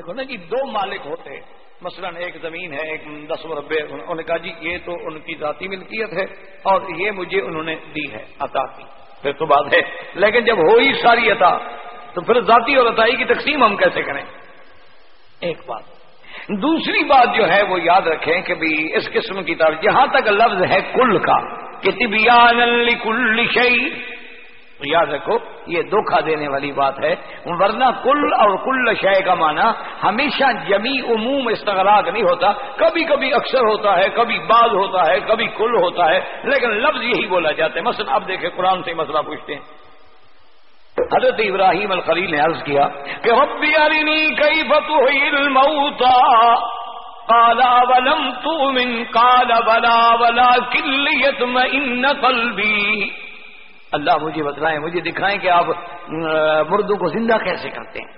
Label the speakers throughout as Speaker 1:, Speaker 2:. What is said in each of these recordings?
Speaker 1: دیکھو نا جی دو مالک ہوتے مثلا ایک زمین ہے، ایک دس مربے انہوں نے کہا جی یہ تو ان کی ذاتی ملکیت ہے اور یہ مجھے انہوں نے دی ہے، عطا کی۔ پھر تو بات ہے۔ لیکن جب ہوئی ساری عطا، تو پھر ذاتی اور عطائی کی تقسیم ہم کیسے کریں؟ ایک بات۔ دوسری بات جو ہے، وہ یاد رکھیں کہ بھی اس قسم کی طرف جہاں تک لفظ ہے کل کا، کہ طبیان کل شعی یاد رکھو، یہ دھوکھا دینے والی بات ہے۔ ورنہ کل اور کل شے کا معنی ہمیشہ جمی عموم استغراق نہیں ہوتا۔ کبھی کبھی اکثر ہوتا ہے، کبھی بعض ہوتا ہے، کبھی کل ہوتا ہے۔ لیکن لفظ یہی بولا جاتا ہے۔ مثلا اب دیکھیں، قرآن سے مسئلہ پوچھتے ہیں۔ حضرت ابراہیم الخلیل نے عرض کیا کہ ربی ارنی کئی الموتا؟ کالا ولم تؤمن قال بلا ولا کلیت میں قلبی۔ اللہ مجھے بتلائیں، مجھے دکھائیں کہ آپ مردوں کو زندہ کیسے کرتے ہیں؟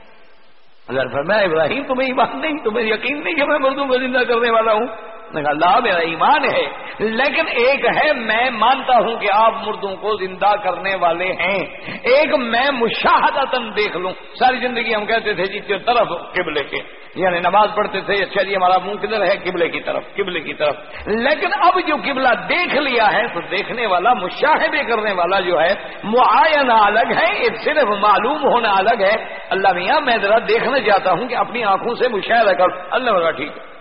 Speaker 1: اللہ فرمایا، ابراہیم تمہیں یہ بات نہیں، تمہیں یقین نہیں کہ میں مردوں کو زندہ کرنے والا ہوں۔ اللہ میرا ایمان ہے، لیکن ایک ہے، میں مانتا ہوں کہ آپ مردوں کو زندہ کرنے والے ہیں۔ ایک میں مشاہدتاً دیکھ لوں۔ ساری زندگی ہم کہتے تھے جی طرف قبلے کے۔ یعنی نماز پڑھتے تھے اچھا جی ہمارا منہ کدھر ہے؟ قبلے کی طرف، قبلے کی طرف۔ لیکن اب جو قبلہ دیکھ لیا ہے، تو دیکھنے والا، مشاہدے کرنے والا جو ہے معائنہ الگ ہے ایک صرف معلوم ہونا الگ ہے۔ اللہ میاں، میں ذرا دیکھنا چاہتا ہوں کہ اپنی آنکھوں سے مشاہدہ کر اللہ ٹھیک ہے۔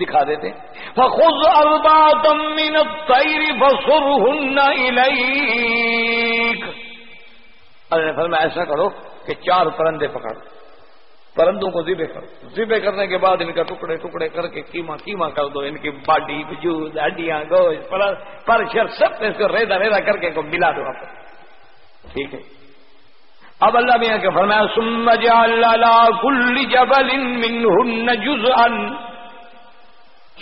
Speaker 1: دکھا دیتے خود میں ایسا کرو کہ چار پرندے پکڑ۔ پرندوں کو ذبے کرو۔ ذبے کرنے کے بعد ان کا ٹکڑے ٹکڑے کر کے کیما کیما کر دو۔ ان کی باڈی، وجود، ہڈیاں، گوشت پر شر سب اس کو ریدا ریدا کر کے کو ملا دو آپ ٹھیک ہے۔ اب اللہ میاں کے فرمایا سمجھ اللہ کل جبل منہن جزءا۔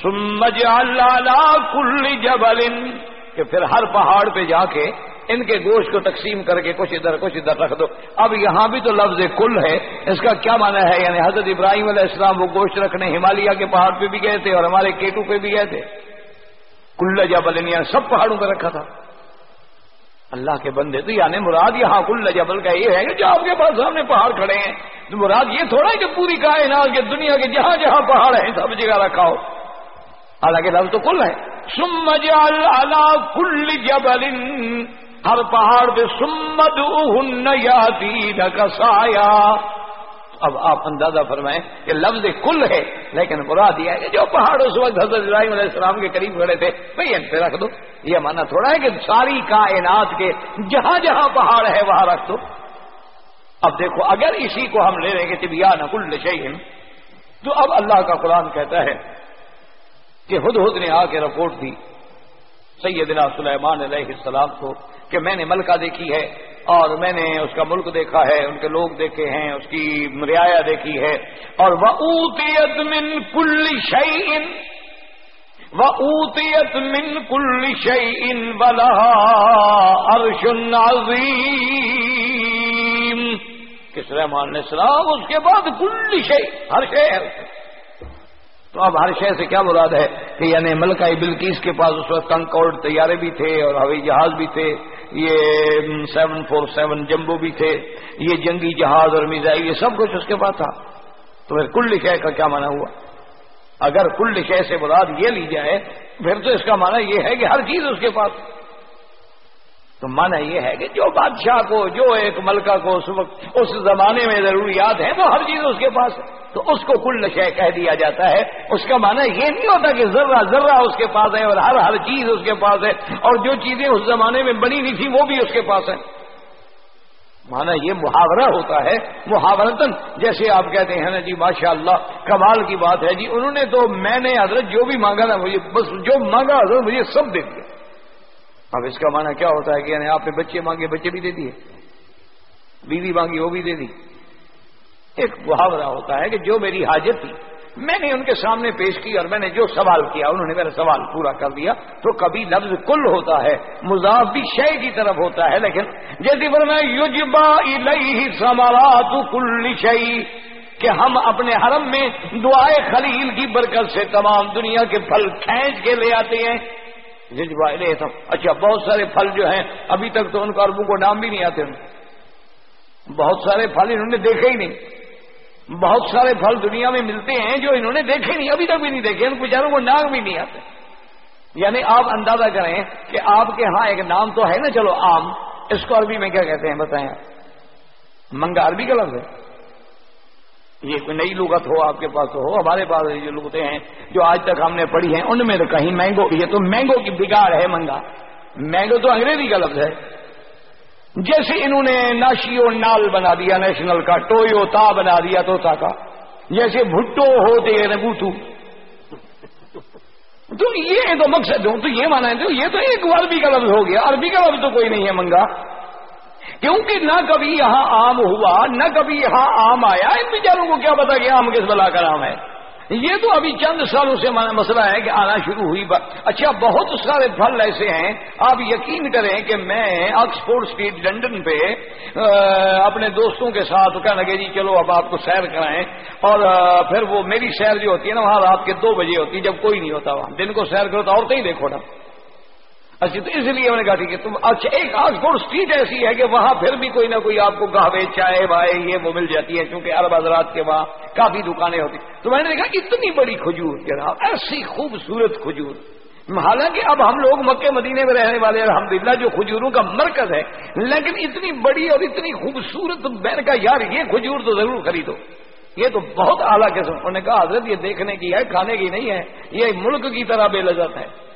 Speaker 1: سمجھ اللہ کل جبل کہ پھر ہر پہاڑ پہ جا کے ان کے گوشت کو تقسیم کر کے کچھ ادھر کچھ ادھر رکھ دو۔ اب یہاں بھی تو لفظ کل ہے۔ اس کا کیا معنی ہے؟ یعنی حضرت ابراہیم علیہ السلام وہ گوشت رکھنے ہمالیہ کے پہاڑ پہ بھی گئے تھے اور ہمارے کیٹو پہ بھی گئے تھے۔ کل جبل یعنی سب پہاڑوں پہ رکھا تھا۔ اللہ کے بندے، تو یعنی مراد یہاں کل جبل کا یہ ہے کہ جو آپ کے پاس سامنے پہاڑ کھڑے ہیں، تو مراد یہ تھوڑا ہے کہ پوری کائنات کے دنیا کے جہاں جہاں پہاڑ ہیں، سب جگہ رکھا ہو۔ حالانکہ لفظ تو کل ہے۔ سمجھ اللہ کل جبل، ہر پہاڑ پہ سمد یا کسایا اب آپ اندازہ فرمائیں کہ لفظ کل ہے، لیکن برا دیا ہے کہ جو پہاڑ اس وقت حضرت ابراہیم علیہ السلام کے قریب کھڑے تھے، بھائی ان پہ رکھ دو۔ یہ مانا تھوڑا ہے کہ ساری کائنات کے جہاں جہاں پہاڑ ہے وہاں رکھ دو۔ اب دیکھو، اگر اسی کو ہم لے رہے ہیں کہ طبیہ کل شہین تو اب اللہ کا قرآن کہتا ہے کہ ہد ہد نے آ کے رپورٹ دی۔ سیدنا سلیمان علیہ السلام کو کہ میں نے ملکہ دیکھی ہے اور میں نے اس کا ملک دیکھا ہے، ان کے لوگ دیکھے ہیں، اس کی رعایا دیکھی ہے۔ اور وہ اوتیت من کل شعین و اوتیت من کل شعین بلا ارش عظیم کس رحمان السلام اس کے بعد کل شعی ہر شے ہے تو اب ہر شہر سے کیا مراد ہے کہ یعنی ملکہ بلکیس کے پاس اس وقت کنکوڈ طیارے بھی تھے اور ہوائی جہاز بھی تھے، یہ سیون فور سیون جمبو بھی تھے، یہ جنگی جہاز اور میزائل، یہ سب کچھ اس کے پاس تھا۔ تو پھر کل شہ کا کیا مانا ہوا؟ اگر کل شہ سے مراد یہ لی جائے، پھر تو اس کا مانا یہ ہے کہ ہر چیز اس کے پاس۔ تو مانا یہ ہے کہ جو بادشاہ کو، جو ایک ملکہ کو اس وقت، اس زمانے میں ضروریات ہیں، وہ ہر چیز اس کے پاس ہے۔ تو اس کو کل شے کہہ دیا جاتا ہے۔ اس کا مانا یہ نہیں ہوتا کہ ذرہ ذرہ اس کے پاس ہے اور ہر ہر چیز اس کے پاس ہے اور جو چیزیں اس زمانے میں بنی ہوئی تھی وہ بھی اس کے پاس ہیں۔ مانا یہ محاورہ ہوتا ہے محاورتن جیسے آپ کہتے ہیں نا جی ماشاء اللہ کمال کی بات ہے جی۔ انہوں نے تو میں نے حضرت جو بھی مانگا نا مجھے بس جو مانگا حضرت مجھے سب دے دیا۔ اب اس کا معنی کیا ہوتا ہے کہ یعنی آپ نے بچے مانگے، بچے بھی دے دیے۔ بیوی مانگی، وہ بھی دے دی۔ ایک محاورہ ہوتا ہے کہ جو میری حاجت تھی، میں نے ان کے سامنے پیش کی اور میں نے جو سوال کیا، انہوں نے میرا سوال پورا کر دیا۔ تو کبھی لفظ کل ہوتا ہے، مضاف بھی شے کی طرف ہوتا ہے، لیکن جیسے ورنہ یوجبا سمارات کل شعی کہ ہم اپنے حرم میں دعائے خلیل کی برکت سے تمام دنیا کے پھل کھینچ کے لے آتے ہیں۔ اچھا بہت سارے پھل جو ہیں، ابھی تک تو ان کا اربوں کو نام بھی نہیں آتے۔ بہت سارے پھل انہوں نے دیکھے ہی نہیں۔ بہت سارے پھل دنیا میں ملتے ہیں جو انہوں نے دیکھے نہیں، ابھی تک بھی نہیں دیکھے، ان بیچاروں کو ناگ بھی نہیں آتے۔ یعنی آپ اندازہ کریں کہ آپ کے ہاں ایک نام تو ہے نا، چلو آم، اس کو عربی میں کیا کہتے ہیں بتائیں منگا، عربی کا لفظ ہے۔ یہ کوئی نئی لغت ہو آپ کے پاس تو ہو، ہمارے پاس جو لغتیں ہیں جو آج تک ہم نے پڑھی ہیں، ان میں تو کہیں مینگو، یہ تو مینگو کی بگاڑ ہے منگا۔ مینگو تو انگریزی کا لفظ ہے۔ جیسے انہوں نے ناشیو نال بنا دیا، نیشنل کا ٹویو تا بنا دیا توتا کا۔ جیسے بھٹو ہوتے رگوتو تو یہ تو مقصد ہوں تو یہ مانا ہے۔ تو یہ تو ایک عربی کا لفظ ہو گیا۔ عربی کا لفظ تو کوئی نہیں ہے منگا۔ کیونکہ نہ کبھی یہاں آم ہوا، نہ کبھی یہاں آم آیا۔ ان بیچاروں کو کیا پتا کہ آم کس بلا کا نام ہے۔ یہ تو ابھی چند سالوں سے مسئلہ ہے کہ آنا شروع ہوئی اچھا بہت سارے پھل ایسے ہیں، آپ یقین کریں کہ میں آکسفورڈ اسٹریٹ لنڈن پہ اپنے دوستوں کے ساتھ کہنے لگے جی چلو اب آپ کو سیر کرائیں، اور پھر وہ میری سیر جو ہوتی ہے نا وہاں رات کے دو بجے ہوتی ہے، جب کوئی نہیں ہوتا وہاں۔ دن کو سیر کرو تو عورتیں ہی دیکھو نا۔ اچھا تو اس لیے میں نے کہا کہ تم اچھا ایک آکسفورڈ اسٹریٹ ایسی ہے کہ وہاں پھر بھی کوئی نہ کوئی آپ کو گاہے، چائے، وائے، یہ وہ مل جاتی ہے کیونکہ ارب حضرات کے وہاں کافی دکانیں ہوتی تو میں نے دیکھا اتنی بڑی کھجور جناب، ایسی خوبصورت کھجور۔ حالانکہ اب ہم لوگ مکے مدینے میں رہنے والے، الحمدللہ، جو کھجوروں کا مرکز ہے، لیکن اتنی بڑی اور اتنی خوبصورت میں نے کہا یار، یہ کھجور تو ضرور خریدو۔ یہ تو بہت اعلیٰ قسم، انہوں نے کہا، حضرت، یہ دیکھنے کی ہے، کھانے کی نہیں ہے، یہ ملک کی طرح بے لذت ہے۔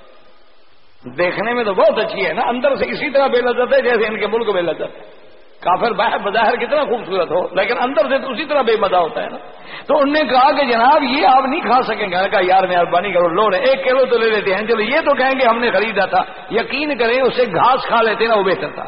Speaker 1: دیکھنے میں تو بہت اچھی ہے نا، اندر سے اسی طرح بے لذت ہے جیسے ان کے ملک بے لذت ہے۔ کافر باہر بظاہر کتنا خوبصورت ہو، لیکن اندر سے تو اسی طرح بے مزہ ہوتا ہے نا۔ تو انہوں نے کہا کہ جناب، یہ آپ نہیں کھا سکیں گے۔ کہا، یار مہربانی کرو لو رہے، ایک کلو تو لے لیتے ہیں۔ چلو، یہ تو کہیں گے ہم نے خریدا تھا۔ یقین کریں اسے گھاس کھا لیتے نا، وہ بہتر تھا۔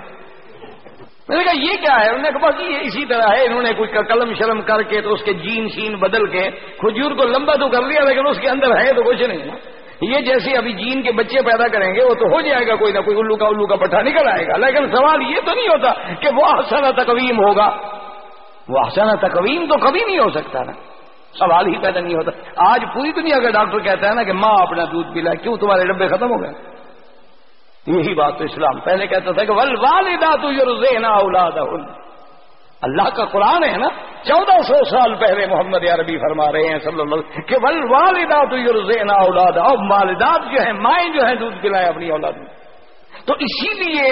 Speaker 1: میں نے کہا، یہ کیا ہے؟ انہوں نے کہا یہ اسی طرح ہے۔ انہوں نے کچھ قلم شرم کر کے تو اس کے جین شین بدل کے کھجور کو لمبا تو کر لیا، لیکن اس کے اندر ہے تو کچھ نہیں یہ جیسے ابھی جین کے بچے پیدا کریں گے، وہ تو ہو جائے گا کوئی نہ کوئی، الو کا الو کا پٹھا نکل آئے گا۔ لیکن سوال یہ تو نہیں ہوتا کہ وہ آسانہ تقویم ہوگا۔ وہ آسانہ تقویم تو کبھی نہیں ہو سکتا نا۔ سوال ہی پیدا نہیں ہوتا۔ آج پوری دنیا کا ڈاکٹر کہتا ہے نا کہ ماں اپنا دودھ پلا، کیوں تمہارے ڈبے ختم ہو گئے؟ یہی بات تو اسلام پہلے کہتا تھا کہ ول والدہ تو اولاد اللہ کا قرآن ہے نا، چودہ سو سال پہلے محمد عربی فرما رہے ہیں صلی اللہ کہ بل والدہ تو اولاد اور والدات جو ہیں، مائیں جو ہیں، دودھ پلائے اپنی اولاد میں۔ تو اسی لیے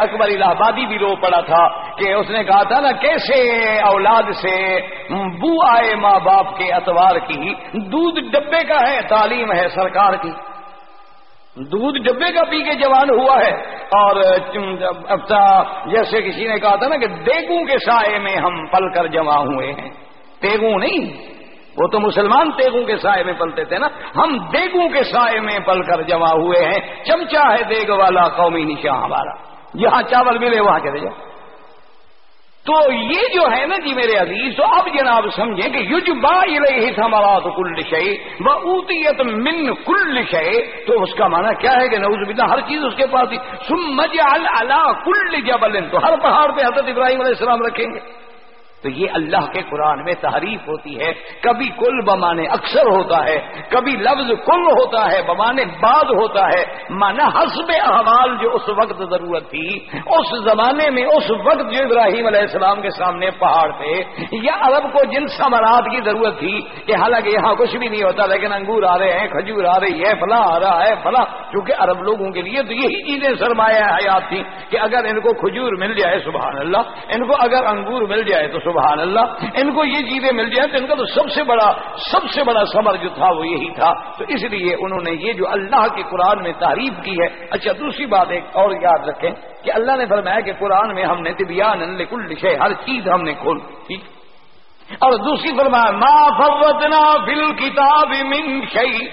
Speaker 1: اکبر الہ آبادی بھی رو پڑا تھا کہ اس نے کہا تھا نا، کیسے اولاد سے بو آئے ماں باپ کے اتوار کی، دودھ ڈبے کا ہے، تعلیم ہے سرکار کی۔ دودھ ڈبے کا پی کے جوان ہوا ہے اور جیسے کسی نے کہا تھا نا کہ دیگوں کے سائے میں ہم پل کر جمع ہوئے ہیں۔ تیگوں نہیں، وہ تو مسلمان تیگوں کے سائے میں پلتے تھے نا۔ ہم دیگوں کے سائے میں پل کر جمع ہوئے ہیں۔ چمچا ہے دیگ والا قومی نشاں ہمارا۔ جہاں چاول ملے وہاں چلے جاؤ۔ تو یہ جو ہے نا جی میرے عزیز، تو اب جناب سمجھیں کہ یوج با رہی تو کل شے وہ اوتیت من کل شے تو اس کا معنی کیا ہے کہ نوز بنا ہر چیز اس کے پاس سم مج اللہ کل جبل، تو ہر پہاڑ پہ حضرت ابراہیم علیہ السلام رکھیں گے۔ تو یہ اللہ کے قرآن میں تحریف ہوتی ہے، کبھی کل بمانے اکثر ہوتا ہے، کبھی لفظ کل ہوتا ہے، بمانے بعد ہوتا ہے۔ مانا حسب احوال جو اس وقت ضرورت تھی، اس زمانے میں اس وقت جو ابراہیم علیہ السلام کے سامنے پہاڑ پہ یا عرب کو جن سمرات کی ضرورت تھی کہ حالانکہ یہاں کچھ بھی نہیں ہوتا، لیکن انگور آ رہے ہیں، کھجور آ رہی ہے، فلاں آ رہا ہے، فلاں۔ کیونکہ عرب لوگوں کے لیے تو یہی چیزیں سرمایہ حیات تھی کہ اگر ان کو کھجور مل جائے، سبحان اللہ، ان کو اگر انگور مل جائے تو سبحان اللہ، ان کو یہ چیزیں مل جائیں تو ان کا تو سب سے بڑا، سب سے بڑا سمر جو تھا وہ یہی تھا۔ تو اس لیے انہوں نے یہ جو اللہ کے قرآن میں تعریف کی ہے اچھا دوسری بات ایک اور یاد رکھیں کہ اللہ نے فرمایا کہ قرآن میں ہم نے طبیان کل شے ہر چیز ہم نے کھول۔ ٹھیک۔ اور دوسری فرمایا، ما فوتنا فل کتاب من شعی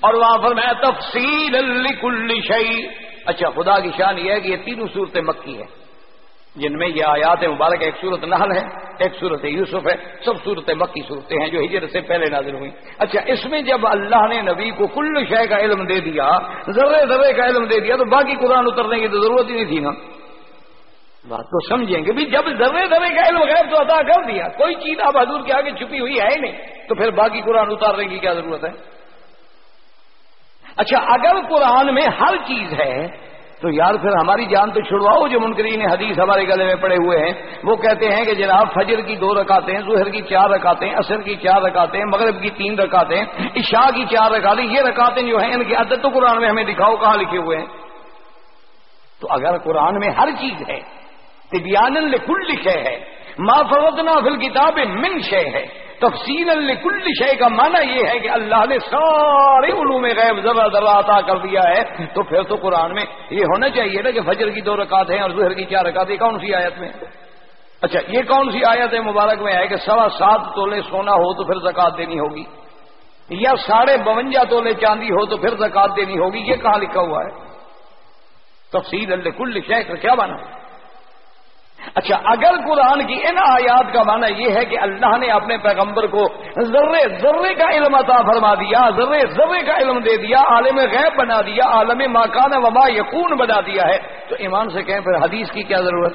Speaker 1: اور وہاں فرمایا تفصیل کل شعی اچھا خدا کی شان یہ ہے کہ یہ تینوں صورتیں مکی ہے جن میں یہ آیات مبارک ایک صورت نحل ہے، ایک صورت یوسف ہے، سب صورتیں مکی صورتیں ہیں جو ہجرت سے پہلے نازل ہوئی اچھا اس میں جب اللہ نے نبی کو کل شے کا علم دے دیا، ذرے ذرے کا علم دے دیا، تو باقی قرآن اترنے کی تو ضرورت ہی نہیں تھی نا۔ بات تو سمجھیں گے بھی جب ذرے ذرے کا علم غیر تو ادا کر دیا، کوئی چیز اب حضور کے آگے چھپی ہوئی ہے نہیں، تو پھر باقی قرآن اتارنے کی کیا ضرورت ہے؟ اچھا اگر قرآن میں ہر چیز ہے تو یار پھر ہماری جان تو چھڑواؤ جو منکرین حدیث ہمارے گلے میں پڑے ہوئے ہیں۔ وہ کہتے ہیں کہ جناب فجر کی دو رکاتے ہیں ظہر کی چار رکاتے ہیں عصر کی چار رکاتے ہیں مغرب کی تین رکاتے ہیں عشاء کی چار رکاتے ہیں یہ رکاتے جو ہیں ان کی عدت تو قرآن میں ہمیں دکھاؤ کہاں لکھے ہوئے ہیں۔ تو اگر قرآن میں ہر چیز ہے طبیان لکھل لکھے ہے، ما فوتنا فل کتاب من شے ہے تفصیل لکل شے کا معنی یہ ہے کہ اللہ نے سارے علوم غیب ذرا ذرا عطا کر دیا ہے، تو پھر تو قرآن میں یہ ہونا چاہیے نا کہ فجر کی دو رکعت ہیں اور ظہر کی چار رکعت ہے کون سی آیت میں؟ اچھا یہ کون سی آیت ہے مبارک میں؟ ہے کہ سوا سات تولے سونا ہو تو پھر زکات دینی ہوگی، یا ساڑھے بونجا تولے چاندی ہو تو پھر زکات دینی ہوگی، یہ کہاں لکھا ہوا ہے؟ تفصیل اللہ کل شے کا کیا مانا اچھا اگر قرآن کی ان آیات کا معنی یہ ہے کہ اللہ نے اپنے پیغمبر کو ذرے ذرے کا علم عطا فرما دیا، ذرے ذرے کا علم دے دیا، عالم غیب بنا دیا، عالم ماکان وما یقون بنا دیا ہے۔ تو ایمان سے کہیں پھر حدیث کی کیا ضرورت؟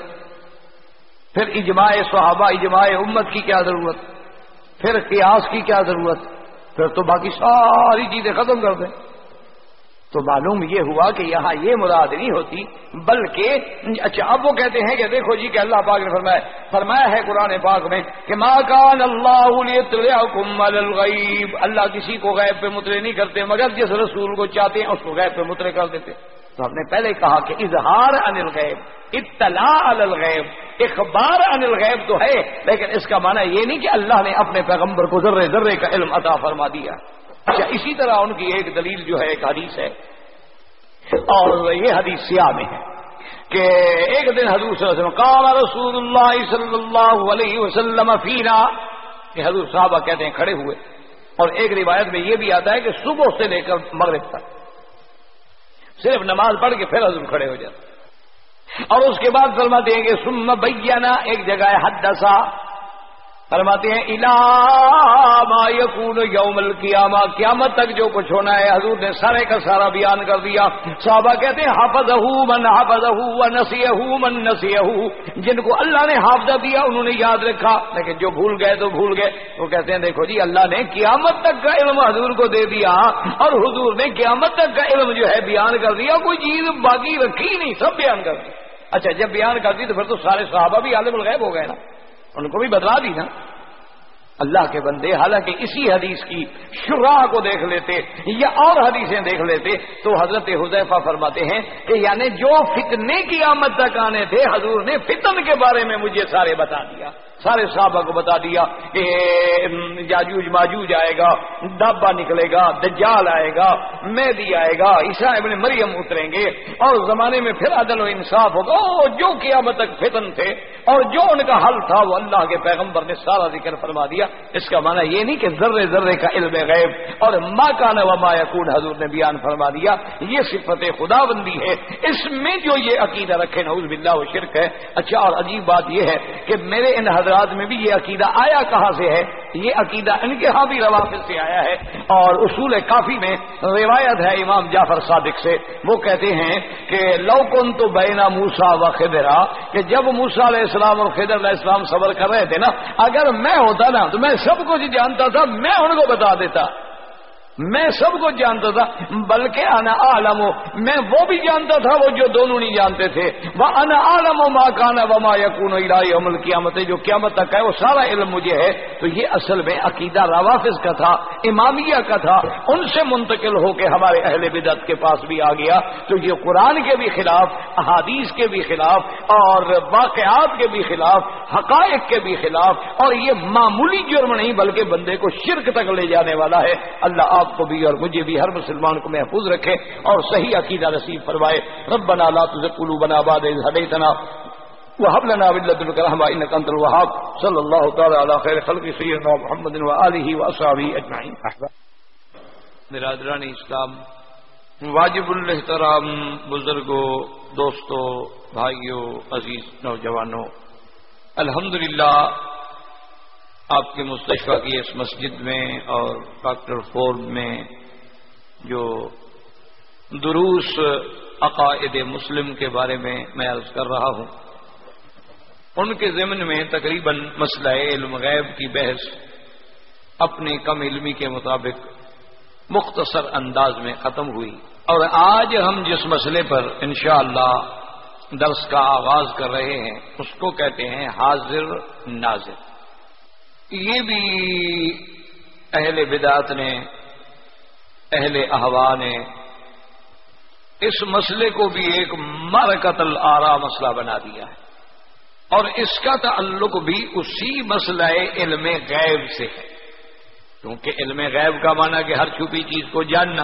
Speaker 1: پھر اجماع صحابہ، اجماع امت کی کیا ضرورت؟ پھر قیاس کی کیا ضرورت؟ پھر تو باقی ساری چیزیں ختم کر دیں۔ تو معلوم یہ ہوا کہ یہاں یہ مراد نہیں ہوتی، بلکہ اچھا اب وہ کہتے ہیں کہ دیکھو جی کہ اللہ پاک نے فرمایا فرمایا ہے قرآن پاک میں کہ ما کان اللہ الغیب اللہ کسی کو غیب پہ مترے نہیں کرتے، مگر جس رسول کو چاہتے ہیں اس کو غیب پہ مترے کر دیتے۔ تو ہم نے پہلے کہا کہ اظہار ان الغیب، اطلاع الغیب، اخبار ان الغیب تو ہے، لیکن اس کا معنی یہ نہیں کہ اللہ نے اپنے پیغمبر کو ذرے ذرے کا علم عطا فرما دیا۔ اچھا اسی طرح ان کی ایک دلیل جو ہے، ایک حدیث ہے۔ اور یہ حدیث سیاہ میں ہے کہ ایک دن حضور صلی اللہ علیہ وسلم قال رسول اللہ صلی اللہ علیہ وسلم فینا، کہ حضور صحابہ کہتے ہیں کھڑے ہوئے۔ اور ایک روایت میں یہ بھی آتا ہے کہ صبح سے لے کر مغرب تک صرف نماز پڑھ کے پھر حضور کھڑے ہو جاتے۔ اور اس کے بعد فرماتے ہیں کہ سم بینا، ایک جگہ ہے حد فرماتے ہیں الا یقون یوم القیامہ. قیامت تک جو کچھ ہونا ہے، حضور نے سارے کا سارا بیان کر دیا۔ صحابہ کہتے ہیں حافظ من حافظ نسی من نسی جن کو اللہ نے حافظہ دیا، انہوں نے یاد رکھا۔ لیکن جو بھول گئے تو بھول گئے۔ وہ کہتے ہیں، دیکھو جی اللہ نے قیامت تک کا علم حضور کو دے دیا اور حضور نے قیامت تک کا علم جو ہے بیان کر دیا۔ کوئی چیز باقی رکھی نہیں، سب بیان کر دی۔ اچھا جب بیان کر دی تو پھر تو سارے صحابہ بھی عالم الغیب ہو گئے نا۔ ان کو بھی بدلا دی نا۔ اللہ کے بندے حالانکہ اسی حدیث کی شراہ کو دیکھ لیتے یا اور حدیثیں دیکھ لیتے تو حضرت حذیفہ فرماتے ہیں کہ یعنی جو فتنے کی آمد تک آنے تھے، حضور نے فتن کے بارے میں مجھے سارے بتا دیا۔ سارے صحابہ کو بتا دیا کہ جاجوج ماجوج آئے گا، دابا نکلے گا، دجال آئے گا مہدی آئے گا عیسا ابن مریم اتریں گے، اور زمانے میں پھر عدل و انصاف ہوگا جو قیامت تک فتن تھے، اور جو ان کا حل تھا، وہ اللہ کے پیغمبر نے سارا ذکر فرما دیا۔ اس کا معنی یہ نہیں کہ ذرے ذرے کا علم غیب، اور ماں کا نوا یقون حضور نے بیان فرما دیا۔ یہ صفت خدا بندی ہے۔ اس میں جو یہ عقیدہ رکھے نوز باللہ و شرک ہے۔ اچھا اور عجیب بات یہ ہے کہ میرے ان حضرت حضرات میں بھی یہ عقیدہ آیا کہاں سے ہے؟ یہ عقیدہ ان کے ہاں بھی روافظ سے آیا ہے اور اصول کافی میں روایت ہے امام جعفر صادق سے۔ وہ کہتے ہیں کہ لوکن تو بینا موسا و خدرا کہ جب موسا علیہ السلام اور خدر علیہ السلام صبر کر رہے تھے نا، اگر میں ہوتا نا، تو میں سب کچھ جانتا تھا، میں ان کو بتا دیتا۔ میں سب کو جانتا تھا، بلکہ انا عالم میں وہ بھی جانتا تھا، وہ جو دونوں نہیں جانتے تھے۔ وہ انا عالم و ماں کانا و ما یقون عمل قیامت جو قیامت تک ہے، وہ سارا علم مجھے ہے۔ تو یہ اصل میں عقیدہ روافظ کا تھا، امامیہ کا تھا۔ ان سے منتقل ہو کے ہمارے اہل بدت کے پاس بھی آ گیا۔ تو یہ قرآن کے بھی خلاف، احادیث کے بھی خلاف، اور واقعات کے بھی خلاف، حقائق کے بھی خلاف، اور یہ معمولی جرم نہیں، بلکہ بندے کو شرک تک لے جانے والا ہے۔ اللہ آپ کو بھی اور مجھے بھی ہر مسلمان کو محفوظ رکھے اور صحیح عقیدہ نصیب فرمائے۔ ربنا لا تزغ قلوبنا بعد إذ هديتنا وهب لنا من لدنك رحمة إنك أنت الوهاب۔ صلى الله تعالى على خير خلق سيدنا محمد وآله وأصحابه أجمعين۔ برادران اسلام، واجب الاحترام بزرگوں دوستوں بھائیوں عزیز نوجوانوں الحمدللہ آپ کے مستشفہ کی اس مسجد میں اور ڈاکٹر فورم میں جو دروس عقائد مسلم کے بارے میں میں عرض کر رہا ہوں، ان کے ضمن میں تقریباً مسئلہ علم غیب کی بحث اپنی کم علمی کے مطابق مختصر انداز میں ختم ہوئی۔ اور آج ہم جس مسئلے پر انشاءاللہ اللہ درس کا آغاز کر رہے ہیں، اس کو کہتے ہیں حاضر ناظر۔ یہ بھی اہل بدات نے، اہل احوا نے اس مسئلے کو بھی ایک مرکت آرا مسئلہ بنا دیا ہے۔ اور اس کا تعلق بھی اسی مسئلہ علم غیب سے ہے۔ کیونکہ علم غیب کا معنی کہ ہر چھپی چیز کو جاننا،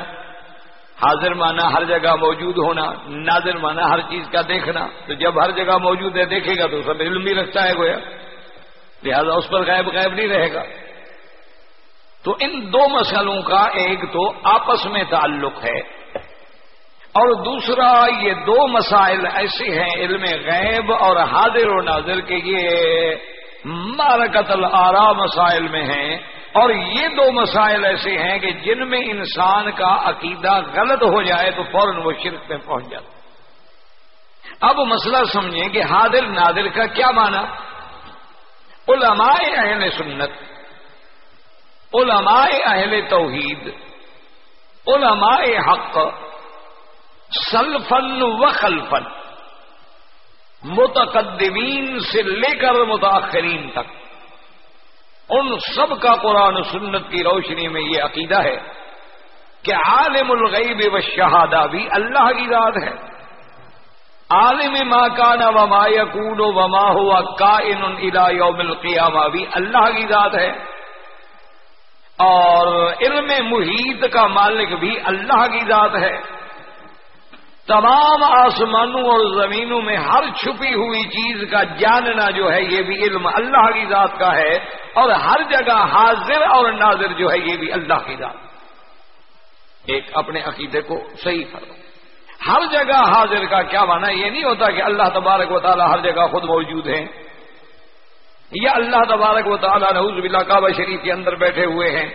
Speaker 1: حاضر مانا ہر جگہ موجود ہونا، ناظر مانا ہر چیز کا دیکھنا۔ تو جب ہر جگہ موجود ہے، دیکھے گا تو سب علم بھی رکھتا ہے گویا۔ لہذا اس پر غائب غائب نہیں رہے گا۔ تو ان دو مسئلوں کا ایک تو آپس میں تعلق ہے اور دوسرا یہ دو مسائل ایسے ہیں علم غیب اور حاضر و ناظر کے یہ مارکت الارا مسائل میں ہیں اور یہ دو مسائل ایسے ہیں کہ جن میں انسان کا عقیدہ غلط ہو جائے تو فوراً وہ شرک پہ پہنچ جاتا۔ اب مسئلہ سمجھیں کہ حاضر نادر کا کیا مانا علماء اہل سنت، علماء اہل توحید، علماء حق سلفن و خلفن متقدمین سے لے کر متاثرین تک۔ ان سب کا قرآن سنت کی روشنی میں یہ عقیدہ ہے کہ عالم الغیب و شہادہ بھی اللہ کی ذات ہے۔ عالم ما کانا وما یقون وما ہوا کائن الى یوم القیامہ. بھی اللہ کی ذات ہے اور علم محیط کا مالک بھی اللہ کی ذات ہے. تمام آسمانوں اور زمینوں میں ہر چھپی ہوئی چیز کا جاننا جو ہے یہ بھی علم اللہ کی ذات کا ہے اور ہر جگہ حاضر اور ناظر جو ہے یہ بھی اللہ کی ذات. ایک اپنے عقیدے کو صحیح کرو ہر جگہ حاضر کا کیا مانا یہ نہیں ہوتا کہ اللہ تبارک و تعالی ہر جگہ خود موجود ہیں۔ یا اللہ تبارک و تعالی نعوذ باللہ کعبہ شریف کے اندر بیٹھے ہوئے ہیں۔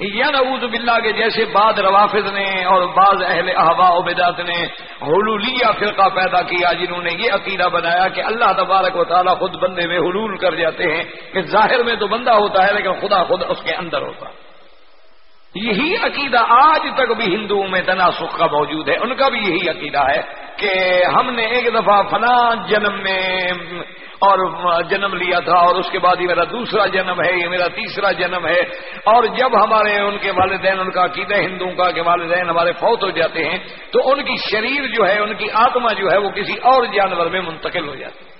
Speaker 1: یا نعوذ باللہ کے جیسے بعض روافظ نے اور بعض اہل احبا بدات نے حلولیہ فرقہ پیدا کیا جنہوں نے یہ عقیدہ بنایا کہ اللہ تبارک و تعالیٰ خود بندے میں حلول کر جاتے ہیں کہ ظاہر میں تو بندہ ہوتا ہے لیکن خدا خود اس کے اندر ہوتا۔ یہی عقیدہ آج تک بھی ہندوؤں میں تناسخ کا موجود ہے۔ ان کا بھی یہی عقیدہ ہے کہ ہم نے ایک دفعہ فلاں جنم میں اور جنم لیا تھا اور اس کے بعد یہ میرا دوسرا جنم ہے، یہ میرا تیسرا جنم ہے۔ اور جب ہمارے ان کے والدین، ان کا عقیدہ ہندوؤں کا کہ والدین ہمارے فوت ہو جاتے ہیں، تو ان کی شریر جو ہے، ان کی آتما جو ہے، وہ کسی اور جانور میں منتقل ہو جاتی ہے۔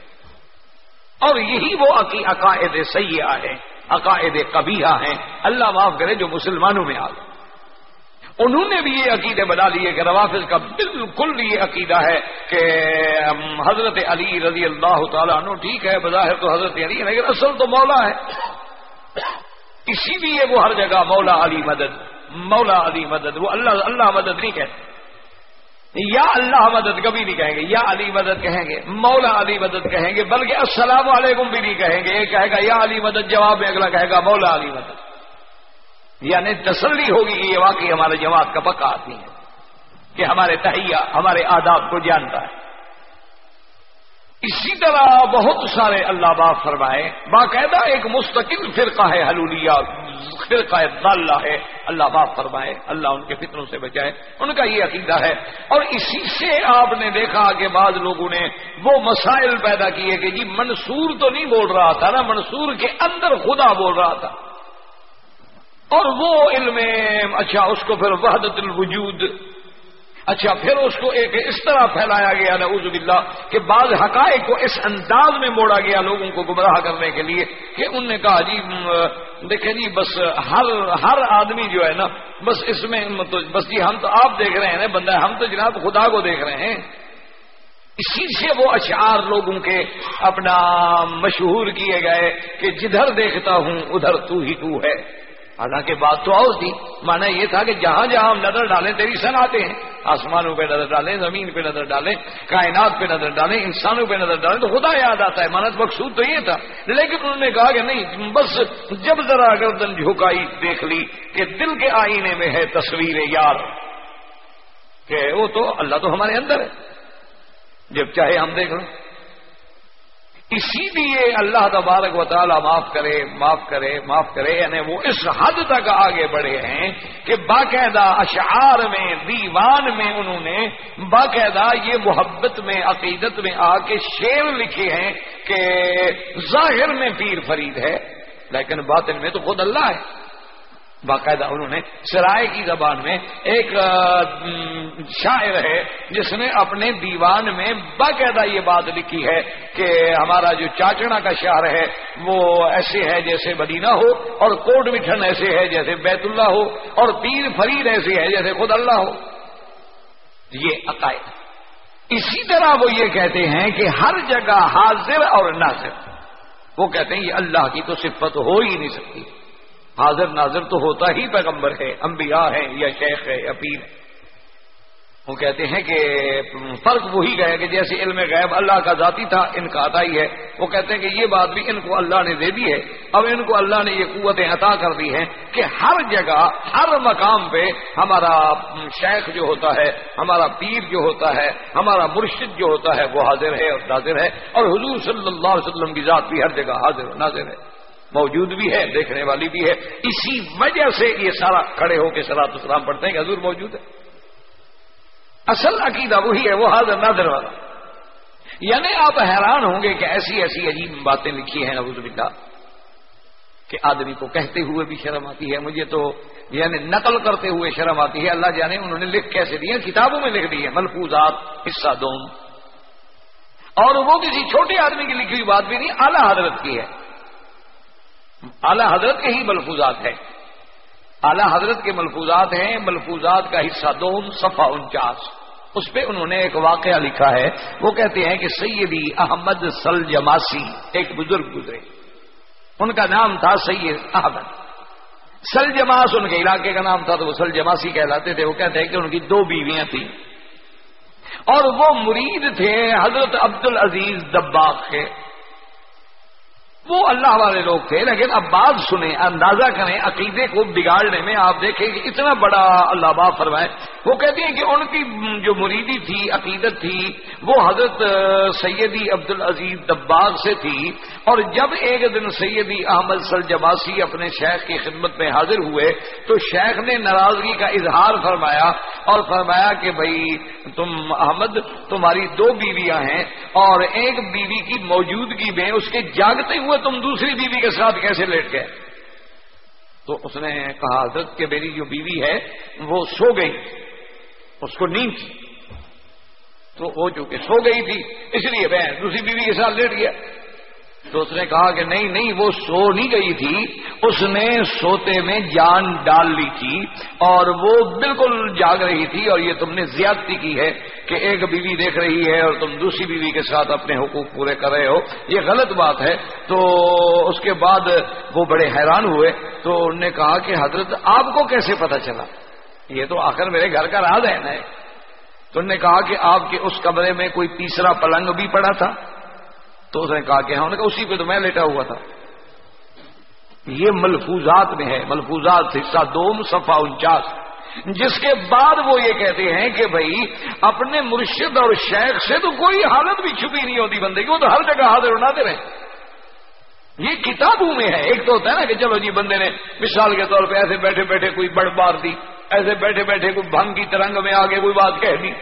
Speaker 1: اور یہی وہ عقائد سیاح ہیں۔ عقائد کبیہ ہیں۔ اللہ معاف کرے جو مسلمانوں میں آ گئے۔ انہوں نے بھی یہ عقیدے بنا لیے کہ روافظ کا بالکل یہ عقیدہ ہے کہ حضرت علی رضی اللہ تعالیٰ عنہ، ٹھیک ہے، بظاہر تو حضرت علی لیکن اصل تو مولا ہے۔ اسی لیے وہ ہر جگہ مولا علی مدد، مولا علی مدد، وہ اللہ اللہ مدد نہیں کہتے۔ یا اللہ مدد کبھی نہیں کہیں گے، یا علی مدد کہیں گے، مولا علی مدد کہیں گے، بلکہ السلام علیکم بھی نہیں کہیں گے۔ ایک کہے گا، یا علی مدد، جواب میں اگلا کہے گا، مولا علی مدد۔ یعنی تسلی ہوگی کہ یہ واقعی ہمارے جماعت کا پکا آتی ہے، کہ ہمارے تہیا ہمارے آداب کو جانتا ہے۔ اسی طرح بہت سارے اللہ باپ فرمائے، باقاعدہ ایک مستقل فرقہ ہے حلولیہ فرقہ ضالہ ہے، اللہ باپ فرمائے، اللہ ان کے فطروں سے بچائے، ان کا یہ عقیدہ ہے۔ اور اسی سے آپ نے دیکھا کہ بعض لوگوں نے وہ مسائل پیدا کیے کہ جی منصور تو نہیں بول رہا تھا نا، منصور کے اندر خدا بول رہا تھا۔ اور وہ علم اچھا اس کو پھر وحدت الوجود اچھا پھر اس کو ایک اس طرح پھیلایا گیا، نعوذ باللہ، کہ بعض حقائق کو اس انداز میں موڑا گیا لوگوں کو گمراہ کرنے کے لیے کہ ان نے کہا جی دیکھیں جی بس ہر ہر آدمی جو ہے نا، بس اس میں بس جی ہم تو آپ دیکھ رہے ہیں نا، بندہ، ہم تو جناب خدا کو دیکھ رہے ہیں۔ اسی سے وہ اشعار لوگوں کے اپنا مشہور کیے گئے کہ جدھر دیکھتا ہوں، ادھر تو ہی تو ہے۔ حالانکہ بات تو اور تھی۔ مانا یہ تھا کہ جہاں جہاں ہم نظر ڈالیں، تیری سن آتے ہیں۔ آسمانوں پہ نظر ڈالیں، زمین پہ نظر ڈالیں، کائنات پہ نظر ڈالیں، انسانوں پہ نظر ڈالیں، تو خدا یاد آتا ہے۔ مانت مقصود تو یہ تھا۔ لیکن انہوں نے کہا کہ نہیں، بس جب ذرا گردن جھکائی دیکھ لی کہ دل کے آئینے میں ہے تصویر یار، کہ وہ تو اللہ تو ہمارے اندر ہے۔ جب چاہے ہم دیکھ لیں۔ اسی لیے اللہ تبارک و تعالیٰ معاف کرے معاف کرے معاف کرے یعنی وہ اس حد تک آگے بڑھے ہیں کہ باقاعدہ اشعار میں، دیوان میں انہوں نے باقاعدہ یہ محبت میں، عقیدت میں آ کے شعر لکھے ہیں کہ ظاہر میں پیر فرید ہے، لیکن باطن میں تو خود اللہ ہے۔ باقاعدہ انہوں نے سرائے کی زبان میں ایک شاعر ہے جس نے اپنے دیوان میں باقاعدہ یہ بات لکھی ہے کہ ہمارا جو چاچڑا کا شہر ہے وہ ایسے ہے جیسے مدینہ ہو اور کوٹ مٹھن ایسے ہے جیسے بیت اللہ ہو اور پیر فرید ایسے ہے جیسے خود اللہ ہو۔ یہ عقائد۔ اسی طرح وہ یہ کہتے ہیں کہ ہر جگہ حاضر اور ناصر وہ کہتے ہیں یہ اللہ کی تو صفت ہو ہی نہیں سکتی۔ حاضر ناظر تو ہوتا ہی پیغمبر ہے، انبیاء ہے یا شیخ ہے یا پیر۔ ہے وہ کہتے ہیں کہ فرق وہی گئے کہ جیسے علم غیب اللہ کا ذاتی تھا، ان کا عطا ہی ہے۔ وہ کہتے ہیں کہ یہ بات بھی ان کو اللہ نے دے دی ہے۔ اب ان کو اللہ نے یہ قوتیں عطا کر دی ہیں کہ ہر جگہ، ہر مقام پہ ہمارا شیخ جو ہوتا ہے، ہمارا پیر جو ہوتا ہے، ہمارا مرشد جو ہوتا ہے، وہ حاضر ہے اور ناظر ہے۔ اور حضور صلی اللہ علیہ وسلم کی ذات بھی ہر جگہ حاضر ناظر ہے۔ موجود بھی ہے، دیکھنے والی بھی ہے۔ اسی وجہ سے یہ سارا کھڑے ہو کے سلاد اسلام پڑھتے ہیں کہ حضور موجود ہے۔ اصل عقیدہ وہی ہے، وہ حاضر نادر والا۔ یعنی آپ حیران ہوں گے کہ ایسی ایسی عجیب باتیں لکھی ہیں نوز بلّہ کہ آدمی کو کہتے ہوئے بھی شرم آتی ہے، مجھے تو یعنی نقل کرتے ہوئے شرم آتی ہے۔ اللہ جانے انہوں نے لکھ کیسے دیے کتابوں میں لکھ دی ہے ملفوظات حصہ دوم۔ اور وہ کسی چھوٹے آدمی کی لکھی ہوئی بات بھی نہیں، اعلی حضرت کی ہے۔ اعلی حضرت کے ہی ملفوظات ہیں۔ اعلی حضرت کے ملفوظات ہیں، ملفوظات کا حصہ دوم صفا انچاس۔ اس پہ انہوں نے ایک واقعہ لکھا ہے۔ وہ کہتے ہیں کہ سیدی احمد سل جماسی ایک بزرگ گزرے۔ ان کا نام تھا سید احمد۔ سل جماس ان کے علاقے کا نام تھا تو وہ سل جماسی کہلاتے تھے۔ وہ کہتے ہیں کہ ان کی دو بیویاں تھیں۔ اور وہ مرید تھے حضرت عبد العزیز دباغ کے۔ وہ اللہ والے لوگ تھے، لیکن اب بات سنیں، اندازہ کریں، عقیدے کو بگاڑنے میں آپ دیکھیں کہ اتنا بڑا اللہ با فرمائے۔ وہ کہتے ہیں کہ ان کی جو مریدی تھی، عقیدت تھی، وہ حضرت سیدی عبد العزیز دباغ سے تھی۔ اور جب ایک دن سیدی احمد سل جباسی اپنے شیخ کی خدمت میں حاضر ہوئے، تو شیخ نے ناراضگی کا اظہار فرمایا اور فرمایا کہ بھائی، تم احمد، تمہاری دو بیویاں ہیں اور ایک بیوی کی موجودگی میں اس کے جاگتے ہوئے تم دوسری بیوی کے ساتھ کیسے لیٹ گئے؟ تو اس نے کہا، حضرت کہ میری جو بیوی ہے، وہ سو گئی۔ اس کو نیند تھی۔ تو وہ جو کہ سو گئی تھی، اس لیے میں دوسری بیوی کے ساتھ لیٹ گیا۔ تو اس نے کہا کہ نہیں نہیں، وہ سو نہیں گئی تھی۔ اس نے سوتے میں جان ڈال لی تھی اور وہ بالکل جاگ رہی تھی اور یہ تم نے زیادتی کی ہے کہ ایک بیوی دیکھ رہی ہے اور تم دوسری بیوی کے ساتھ اپنے حقوق پورے کر رہے ہو۔ یہ غلط بات ہے۔ تو اس کے بعد وہ بڑے حیران ہوئے۔ تو انہوں نے کہا کہ حضرت، آپ کو کیسے پتا چلا؟ یہ تو آخر میرے گھر کا راز ہے۔ نا تو انہوں نے کہا کہ آپ کے اس کمرے میں کوئی تیسرا پلنگ بھی پڑا تھا۔ تو اس نے کہا کہ ہاں کہا اسی پہ تو میں لیٹا ہوا تھا۔ یہ ملفوظات میں ہے، ملفوظات حصہ دوم صفا انچاس۔ جس کے بعد وہ یہ کہتے ہیں کہ بھائی، اپنے مرشد اور شیخ سے تو کوئی حالت بھی چھپی نہیں ہوتی بندے کی، وہ تو ہر جگہ حاضر اڑاتے رہے یہ کتابوں میں ہے۔ ایک تو ہوتا ہے نا کہ چلو جی بندے نے مثال کے طور پہ ایسے بیٹھے بیٹھے کوئی بڑ بار دی، ایسے بیٹھے بیٹھے کوئی بھنگ کی ترنگ میں آگے کوئی بات کہہ دی۔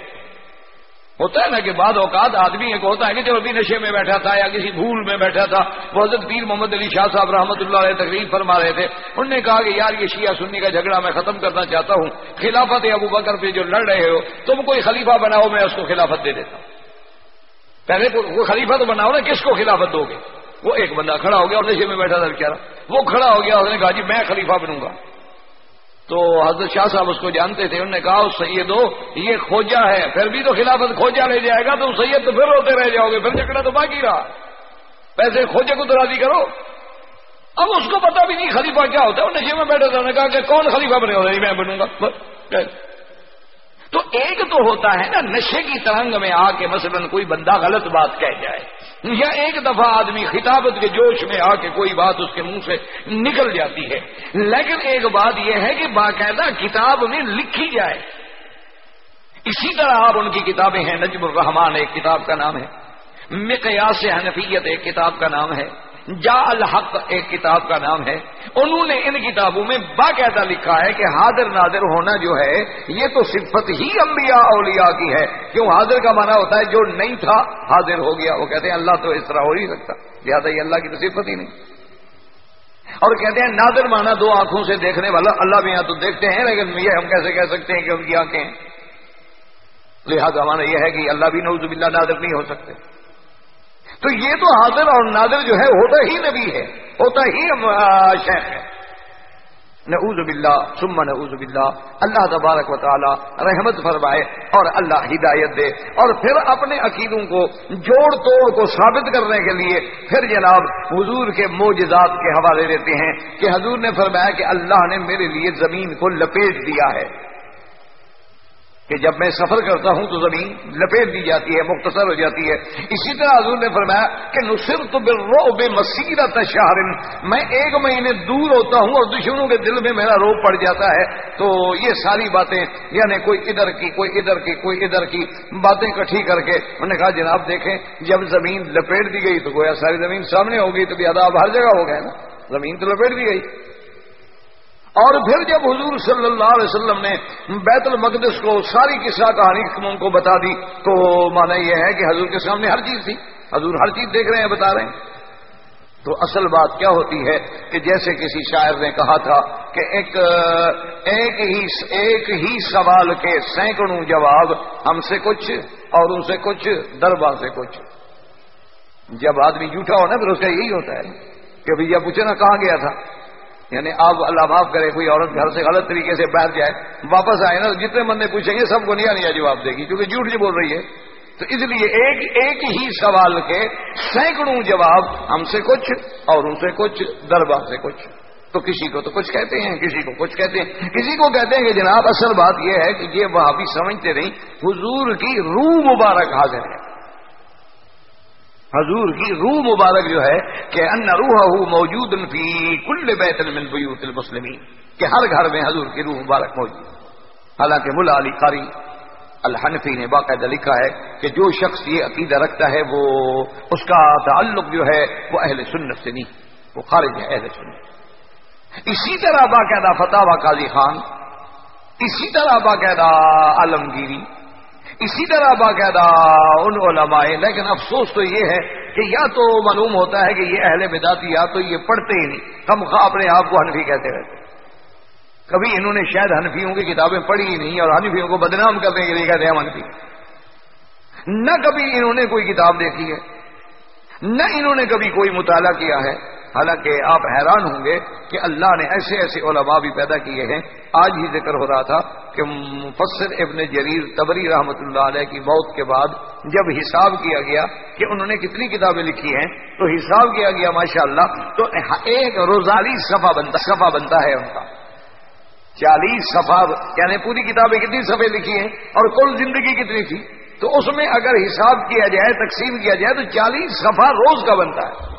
Speaker 1: ہوتا ہے نا کہ بعد اوقات آدمی ایک ہوتا ہے کہ جب ابھی نشے میں بیٹھا تھا یا کسی بھول میں بیٹھا تھا، وہ حضرت پیر محمد علی شاہ صاحب رحمۃ اللہ علیہ تقریب فرما رہے تھے۔ انہوں نے کہا کہ یار یہ شیعہ سنی کا جھگڑا میں ختم کرنا چاہتا ہوں۔ خلافت ابو بکر پہ جو لڑ رہے ہو، تم کوئی خلیفہ بناؤ، میں اس کو خلافت دے دیتا ہوں۔ پہلے کوئی خلیفہ تو بناؤ نا، کس کو خلافت دو گے؟ وہ ایک بندہ کھڑا ہو گیا اور نشے میں بیٹھا تھا کیا وہ کھڑا ہو گیا، اس نے کہا جی میں خلیفہ بنوں گا۔ تو حضرت شاہ صاحب اس کو جانتے تھے، انہوں نے کہا سید ہو، یہ کھوجا ہے، پھر بھی تو خلافت کھوجا لے جائے گا، تو سید تو پھر روتے رہ جاؤ گے، پھر جھگڑا تو باقی رہا۔ پیسے کھوجے کو تو راضی کرو۔ اب اس کو پتا بھی نہیں خلیفہ کیا ہوتا ہے نشے میں بیٹھے تھے انہوں نے کہا کہ کون خلیفہ بنے ہوتا جی، میں بنوں گا تو ایک تو ہوتا ہے نا، نشے کی ترنگ میں آ کے مثلاً کوئی بندہ غلط بات کہہ جائے۔ یا ایک دفعہ آدمی خطابت کے جوش میں آ کے کوئی بات اس کے منہ سے نکل جاتی ہے۔ لیکن ایک بات یہ ہے کہ باقاعدہ کتاب میں لکھی جائے۔ اسی طرح آپ ان کی کتابیں ہیں، نجم الرحمان ایک کتاب کا نام ہے۔ مقیاس حنفیت ایک کتاب کا نام ہے۔ جا الحق ایک کتاب کا نام ہے۔ انہوں نے ان کتابوں میں باقاعدہ لکھا ہے کہ حاضر نادر ہونا جو ہے، یہ تو صفت ہی انبیاء اولیاء کی ہے۔ کیوں حاضر کا معنی ہوتا ہے جو نہیں تھا، حاضر ہو گیا۔ وہ کہتے ہیں اللہ تو اس طرح ہو نہیں سکتا۔ لہٰذا یہ اللہ کی تو صفت ہی نہیں۔ اور کہتے ہیں نادر مانا دو آنکھوں سے دیکھنے والا۔ اللہ بھی یہاں تو دیکھتے ہیں، لیکن یہ ہم کیسے کہہ سکتے ہیں کہ ان کی آنکھیں لہٰذا مانا یہ ہے کہ اللہ بھی نوز باللہ نادر نہیں ہو سکتے۔ تو یہ تو حاضر اور نادر جو ہے، ہوتا ہی نبی ہے، ہوتا ہی شیخ ہے۔ نعوذ باللہ، ثم نعوذ باللہ۔ اللہ تبارک و تعالی رحمت فرمائے اور اللہ ہدایت دے۔ اور پھر اپنے عقیدوں کو جوڑ توڑ کو ثابت کرنے کے لیے پھر جناب حضور کے موجزات کے حوالے دیتے ہیں کہ حضور نے فرمایا کہ اللہ نے میرے لیے زمین کو لپیٹ دیا ہے۔ کہ جب میں سفر کرتا ہوں تو زمین لپیٹ دی جاتی ہے، مختصر ہو جاتی ہے۔ اسی طرح حضور نے فرمایا کہ نصر تو بے رو بے مسیرت شہرن میں ایک مہینے دور ہوتا ہوں اور دشمنوں کے دل میں میرا روپ پڑ جاتا ہے۔ تو یہ ساری باتیں یعنی کوئی ادھر کی، کوئی ادھر کی، کوئی ادھر کی باتیں کٹھی کر کے انہوں نے کہا، جناب دیکھیں، جب زمین لپیٹ دی گئی تو گویا ساری زمین سامنے ہوگی تو بھی اداب ہر جگہ ہو گئے نا۔ زمین تو لپیٹ دی گئی۔ اور پھر جب حضور صلی اللہ علیہ وسلم نے بیت المقدس کو ساری قصہ کہانی کو بتا دی، تو مانا یہ ہے کہ حضور کے سامنے ہر چیز تھی۔ حضور ہر چیز دیکھ رہے ہیں، بتا رہے ہیں۔ تو اصل بات کیا ہوتی ہے کہ جیسے کسی شاعر نے کہا تھا کہ ایک ایک ہی ایک ہی سوال کے سینکڑوں جواب ہم سے کچھ اور ان سے کچھ دربا سے کچھ۔ جب آدمی جھوٹا ہونا پھر اس کا یہی ہوتا ہے کہ بھیا پوچھے نا کہاں گیا تھا؟ یعنی آپ اللہ معاف کرے، کوئی عورت گھر سے غلط طریقے سے بیٹھ جائے، واپس آئے نا، جتنے بندے پوچھیں گے، سب کو نیا نیا جواب دے گی، کیونکہ جھوٹ جی بول رہی ہے۔ تو اس لیے ایک ایک ہی سوال کے سینکڑوں جواب، ہم سے کچھ اور ان سے کچھ، دربار سے کچھ۔ تو کسی کو تو کچھ کہتے ہیں، کسی کو کچھ کہتے ہیں۔ کسی کو کہتے ہیں کہ جناب، اصل بات یہ ہے کہ یہ وہ ابھی سمجھتے نہیں، حضور کی روح مبارک حاضر ہے۔ حضور کی روح مبارک جو ہے کہ ان روح موجود فی کل بیت من بیوت المسلمین، کہ ہر گھر میں حضور کی روح مبارک موجود حالانکہ ملا علی قاری الحنفی نے باقاعدہ لکھا ہے کہ جو شخص یہ عقیدہ رکھتا ہے وہ اس کا تعلق جو ہے وہ اہل سنت سے نہیں، وہ خارج ہے اہل سنت۔ اسی طرح باقاعدہ فتح قاضی خان، اسی طرح باقاعدہ عالمگیری اسی طرح باقاعدہ ان علماء لیکن افسوس تو یہ ہے کہ یا تو معلوم ہوتا ہے کہ یہ اہل بداتی یا تو یہ پڑھتے ہی نہیں۔ ہم اپنے آپ کو حنفی کہتے رہتے کبھی انہوں نے شاید حنفیوں کی کتابیں پڑھی ہی نہیں اور حنفیوں کو بدنام کرنے کے لیے کہتے ہیں حنفی۔ نہ کبھی انہوں نے کوئی کتاب دیکھی ہے، نہ انہوں نے کبھی کوئی مطالعہ کیا ہے۔ حالانکہ آپ حیران ہوں گے کہ اللہ نے ایسے ایسے علماء بھی پیدا کیے ہیں۔ آج ہی ذکر ہو رہا تھا کہ مفسر ابن جریر تبری رحمۃ اللہ علیہ کی موت کے بعد جب حساب کیا گیا کہ انہوں نے کتنی کتابیں لکھی ہیں، تو حساب کیا گیا ماشاء اللہ تو ایک روزالی صفحہ بنتا صفحہ بنتا ہے ان کا۔ چالیس صفحہ یعنی پوری کتابیں کتنی صفحے لکھی ہیں اور کل زندگی کتنی تھی۔ تو اس میں اگر حساب کیا جائے، تقسیم کیا جائے، تو چالیس صفحہ روز کا بنتا ہے۔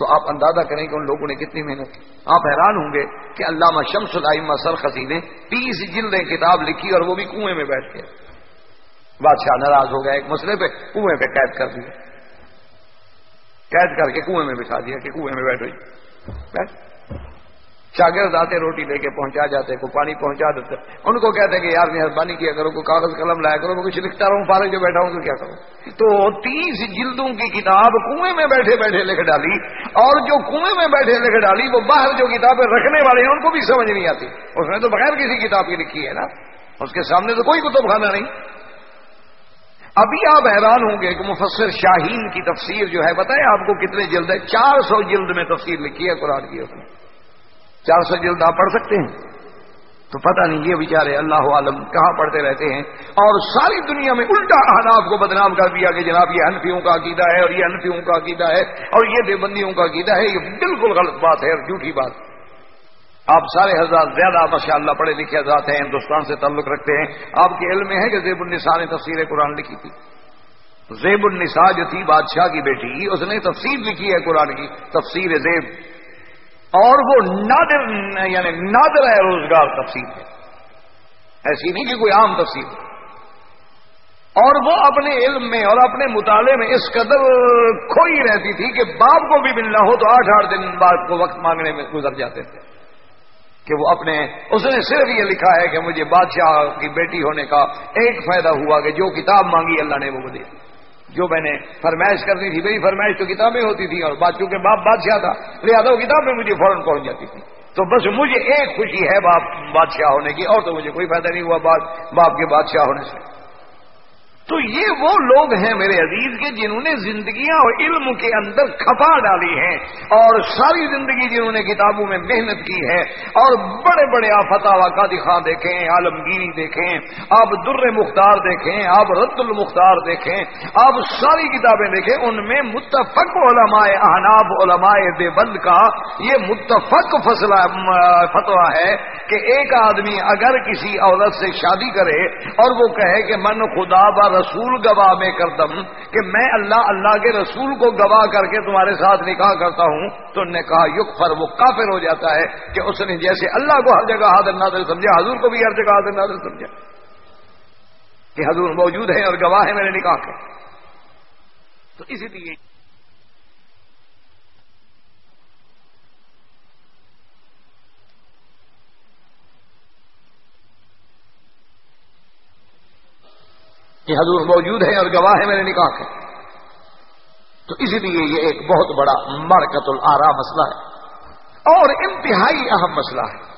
Speaker 1: تو آپ اندازہ کریں کہ ان لوگوں نے کتنی محنت کی۔ آپ حیران ہوں گے کہ علامہ شمس العمہ سرخسی نے تیس جلدیں کتاب لکھی اور وہ بھی کنویں میں بیٹھ کے بادشاہ ناراض ہو گیا، ایک مسئلے پہ کنویں پہ قید کر دیا۔ قید کر کے کنویں میں بٹھا دیا کہ کنویں میں بیٹھ۔ شاگرد آتے روٹی لے کے پہنچا جاتے کو پانی پہنچا دیتے۔ ان کو کہتے کہ یار مہربانی کیا کرو کو کاغذ قلم لایا کرو، میں کچھ لکھتا رہوں، فارغ جو بیٹھا ہوں تو کیا کروں؟ تو تیس جلدوں کی کتاب کنویں میں بیٹھے بیٹھے لکھ ڈالی۔ اور جو کنویں میں بیٹھے لکھ ڈالی، وہ باہر جو کتابیں رکھنے والے ہیں، ان کو بھی سمجھ نہیں آتی۔ اس نے تو بغیر کسی کتاب کی لکھی ہے نا۔ اس کے سامنے تو کوئی کتب خانہ نہیں۔ ابھی آپ حیران ہوں گے کہ مفسر شاہین کی تفسیر جو ہے بتائیں آپ کو کتنے جلد ہے؟ چار سو جلد میں تفسیر لکھی ہے قرآن کی اس نے۔ چار سو جلد آپ پڑھ سکتے ہیں۔ تو پتہ نہیں یہ بیچارے اللہ عالم کہاں پڑھتے رہتے ہیں۔ اور ساری دنیا میں الٹا احناف کو بدنام کر دیا کہ جناب یہ انفیوں کا عقیدہ ہے اور یہ انفیوں کا عقیدہ ہے اور یہ دیوبندیوں کا عقیدہ ہے، یہ بالکل غلط بات ہے اور جھوٹی بات۔ آپ سارے حضرات زیادہ ماشاء اللہ پڑھے لکھے حضرات ہیں، ہندوستان سے تعلق رکھتے ہیں۔ آپ کے علم میں ہے کہ زیب النساء نے تفسیر قرآن لکھی تھی۔ زیب النساء جو تھی بادشاہ کی بیٹی، اس نے تفسیر لکھی ہے قرآن کی، تفسیر زیب۔ اور وہ نادر یعنی نادر ہے روزگار تفصیل ہے۔ ایسی نہیں کہ کوئی عام تفصیل اور وہ اپنے علم میں اور اپنے مطالعے میں اس قدر کھوئی رہتی تھی کہ باپ کو بھی ملنا ہو تو آٹھ آٹھ دن بعد کو وقت مانگنے میں گزر جاتے تھے۔ کہ وہ اپنے، اس نے صرف یہ لکھا ہے کہ مجھے بادشاہ کی بیٹی ہونے کا ایک فائدہ ہوا کہ جو کتاب مانگی اللہ نے وہ دی۔ جو میں نے فرمائش کرنی تھی، میری فرمائش تو کتابیں ہوتی تھی اور بات چونکہ باپ بادشاہ تھا، لہٰذا وہ کتاب میں مجھے فوراً پہنچ جاتی تھی۔ تو بس مجھے ایک خوشی ہے باپ بادشاہ ہونے کی اور تو مجھے کوئی فائدہ نہیں ہوا باپ کے بادشاہ ہونے سے۔ تو یہ وہ لوگ ہیں میرے عزیز کے جنہوں نے زندگیاں اور علم کے اندر کھپا ڈالی ہیں اور ساری زندگی جنہوں نے کتابوں میں محنت کی ہے اور بڑے بڑے آپ فتح کا دکھا دیکھیں، عالمگیری دیکھیں، آپ در مختار دیکھیں، آپ رد المختار دیکھیں، آپ ساری کتابیں دیکھیں، ان میں متفق علماء احناب علماء دیوبند کا یہ متفق فصلہ ہے کہ ایک آدمی اگر کسی عورت سے شادی کرے اور وہ کہے کہ من خدا بر رسول گواہ میں کردم کہ میں اللہ اللہ کے رسول کو گواہ کر کے تمہارے ساتھ نکاح کرتا ہوں، تو نے کہا یق پر وہ کافر ہو جاتا ہے کہ اس نے جیسے اللہ کو ہر جگہ حاضر نادر سمجھا، حضور کو بھی ہر جگہ حاضر نادر سمجھا۔ کہ حضور موجود ہیں اور گواہ ہے میرے نکاح کے تو اسی لیے کہ حضور موجود ہے اور گواہ ہے میرے نکاح کے۔ تو اسی لیے یہ ایک بہت بڑا مرکت العرا مسئلہ ہے۔ اور انتہائی اہم مسئلہ ہے۔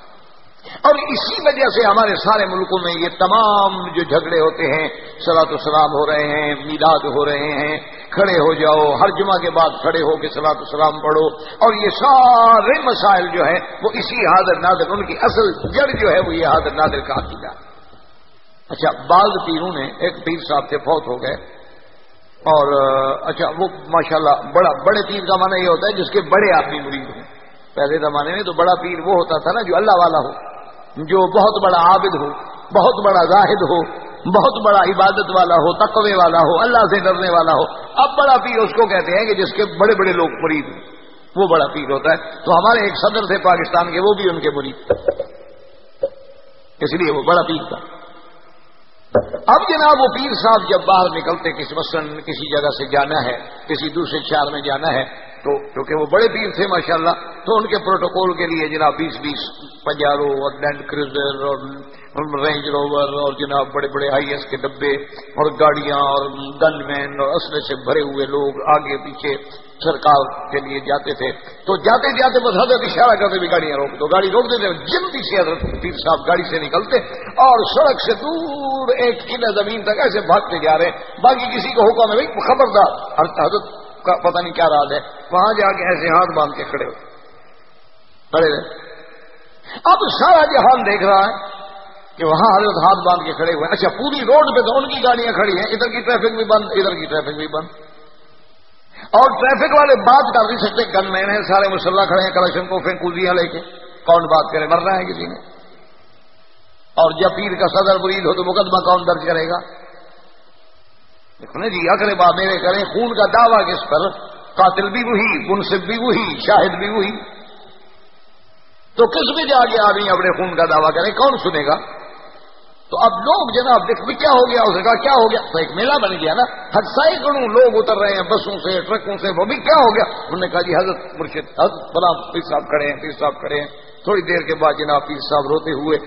Speaker 1: اور اسی وجہ سے ہمارے سارے ملکوں میں یہ تمام جو جھگڑے ہوتے ہیں سلاۃ السلام ہو رہے ہیں، میلاد ہو رہے ہیں، کھڑے ہو جاؤ، ہر جمعہ کے بعد کھڑے ہو کے سلاۃ السلام پڑھو۔ اور یہ سارے مسائل جو ہیں، وہ اسی حاضر نادر ان کی اصل جڑ جو ہے، وہ یہ حاضر نادر کا عقیدہ ہے۔ اچھا بعض پیروں نے، ایک پیر صاحب سے فوت ہو گئے اور اچھا وہ ماشاءاللہ بڑا، بڑے پیر کا معنی یہ ہوتا ہے جس کے بڑے آدمی مرید ہوں پہلے زمانے میں تو بڑا پیر وہ ہوتا تھا نا جو اللہ والا ہو، جو بہت بڑا عابد ہو، بہت بڑا زاہد ہو، بہت بڑا عبادت والا ہو، تقوی والا ہو، اللہ سے ڈرنے والا ہو۔ اب بڑا پیر اس کو کہتے ہیں کہ جس کے بڑے بڑے لوگ مرید ہوں وہ بڑا پیر ہوتا ہے۔ تو ہمارے ایک صدر تھے پاکستان کے، وہ بھی ان کے مرید اس لیے وہ بڑا پیر تھا۔ اب جناب وہ پیر صاحب جب باہر نکلتے، کسی مثلاً کسی جگہ سے جانا ہے، کسی دوسرے شہر میں جانا ہے، تو کیونکہ وہ بڑے پیر تھے، ماشاءاللہ، تو ان کے پروٹوکول کے لیے جناب بیس بیس پنجارو اور لینڈ کروزر اور رینج روور اور جناب بڑے بڑے آئی ایس کے ڈبے اور گاڑیاں اور گن مین اور اسلحے سے بھرے ہوئے لوگ آگے پیچھے سرکار کے لیے جاتے تھے، تو جاتے جاتے بس حضرت اشارہ کرتے بھی گاڑیاں روک دو، گاڑی روک دیتے جن پیچھے حضرت پیر صاحب گاڑی سے نکلتے اور سڑک سے دور ایک قلعہ زمین تک ایسے بھاگتے جا رہے ہیں۔ باقی کسی کو حکم ہے، بھائی، خبردار۔ حضرت کا پتہ نہیں کیا راز ہے۔ وہاں جا کے ایسے ہاتھ باندھ کے کھڑے ہوئے۔ کھڑے رہے۔ اب سارا جہان دیکھ رہا ہے کہ وہاں حضرت ہاتھ باندھ کے کھڑے ہوئے اچھا پوری روڈ پہ تو ان کی گاڑیاں کھڑی ہیں، ادھر کی ٹریفک بھی بند، ادھر کی ٹریفک بھی بند۔ اور ٹریفک والے بات کر نہیں سکتے۔ گن مین ہیں، سارے مسلح کھڑے ہیں کلیکشن کو پھینکوزیاں لے کے۔ کون بات کرے؟ مرنا ہے کسی نے؟ اور جب پیر کا صدر برید ہو تو مقدمہ کون درج کرے گا؟ دیکھو نا جی اکڑے بات میرے کریں خون کا دعویٰ کس پر؟ قاتل بھی وہی منصف بھی وہی، شاہد بھی وہی۔ تو کس بھی جا کے آدمی اپنے خون کا دعویٰ کرے؟ کون سنے گا؟ تو اب لوگ جناب دیکھ بھی کیا ہو گیا؟ اسے کہا کیا ہو گیا؟ تو ایک میلہ بن گیا نا۔ ہر سینکڑوں لوگ اتر رہے ہیں، بسوں سے، ٹرکوں سے، وہ بھی کیا ہو گیا؟ انہوں نے کہا جی حضرت مرشد، حضرت بلا پیر صاحب کھڑے ہیں، پیر صاحب کھڑے ہیں۔ تھوڑی دیر کے بعد جناب پیر صاحب روتے ہوئے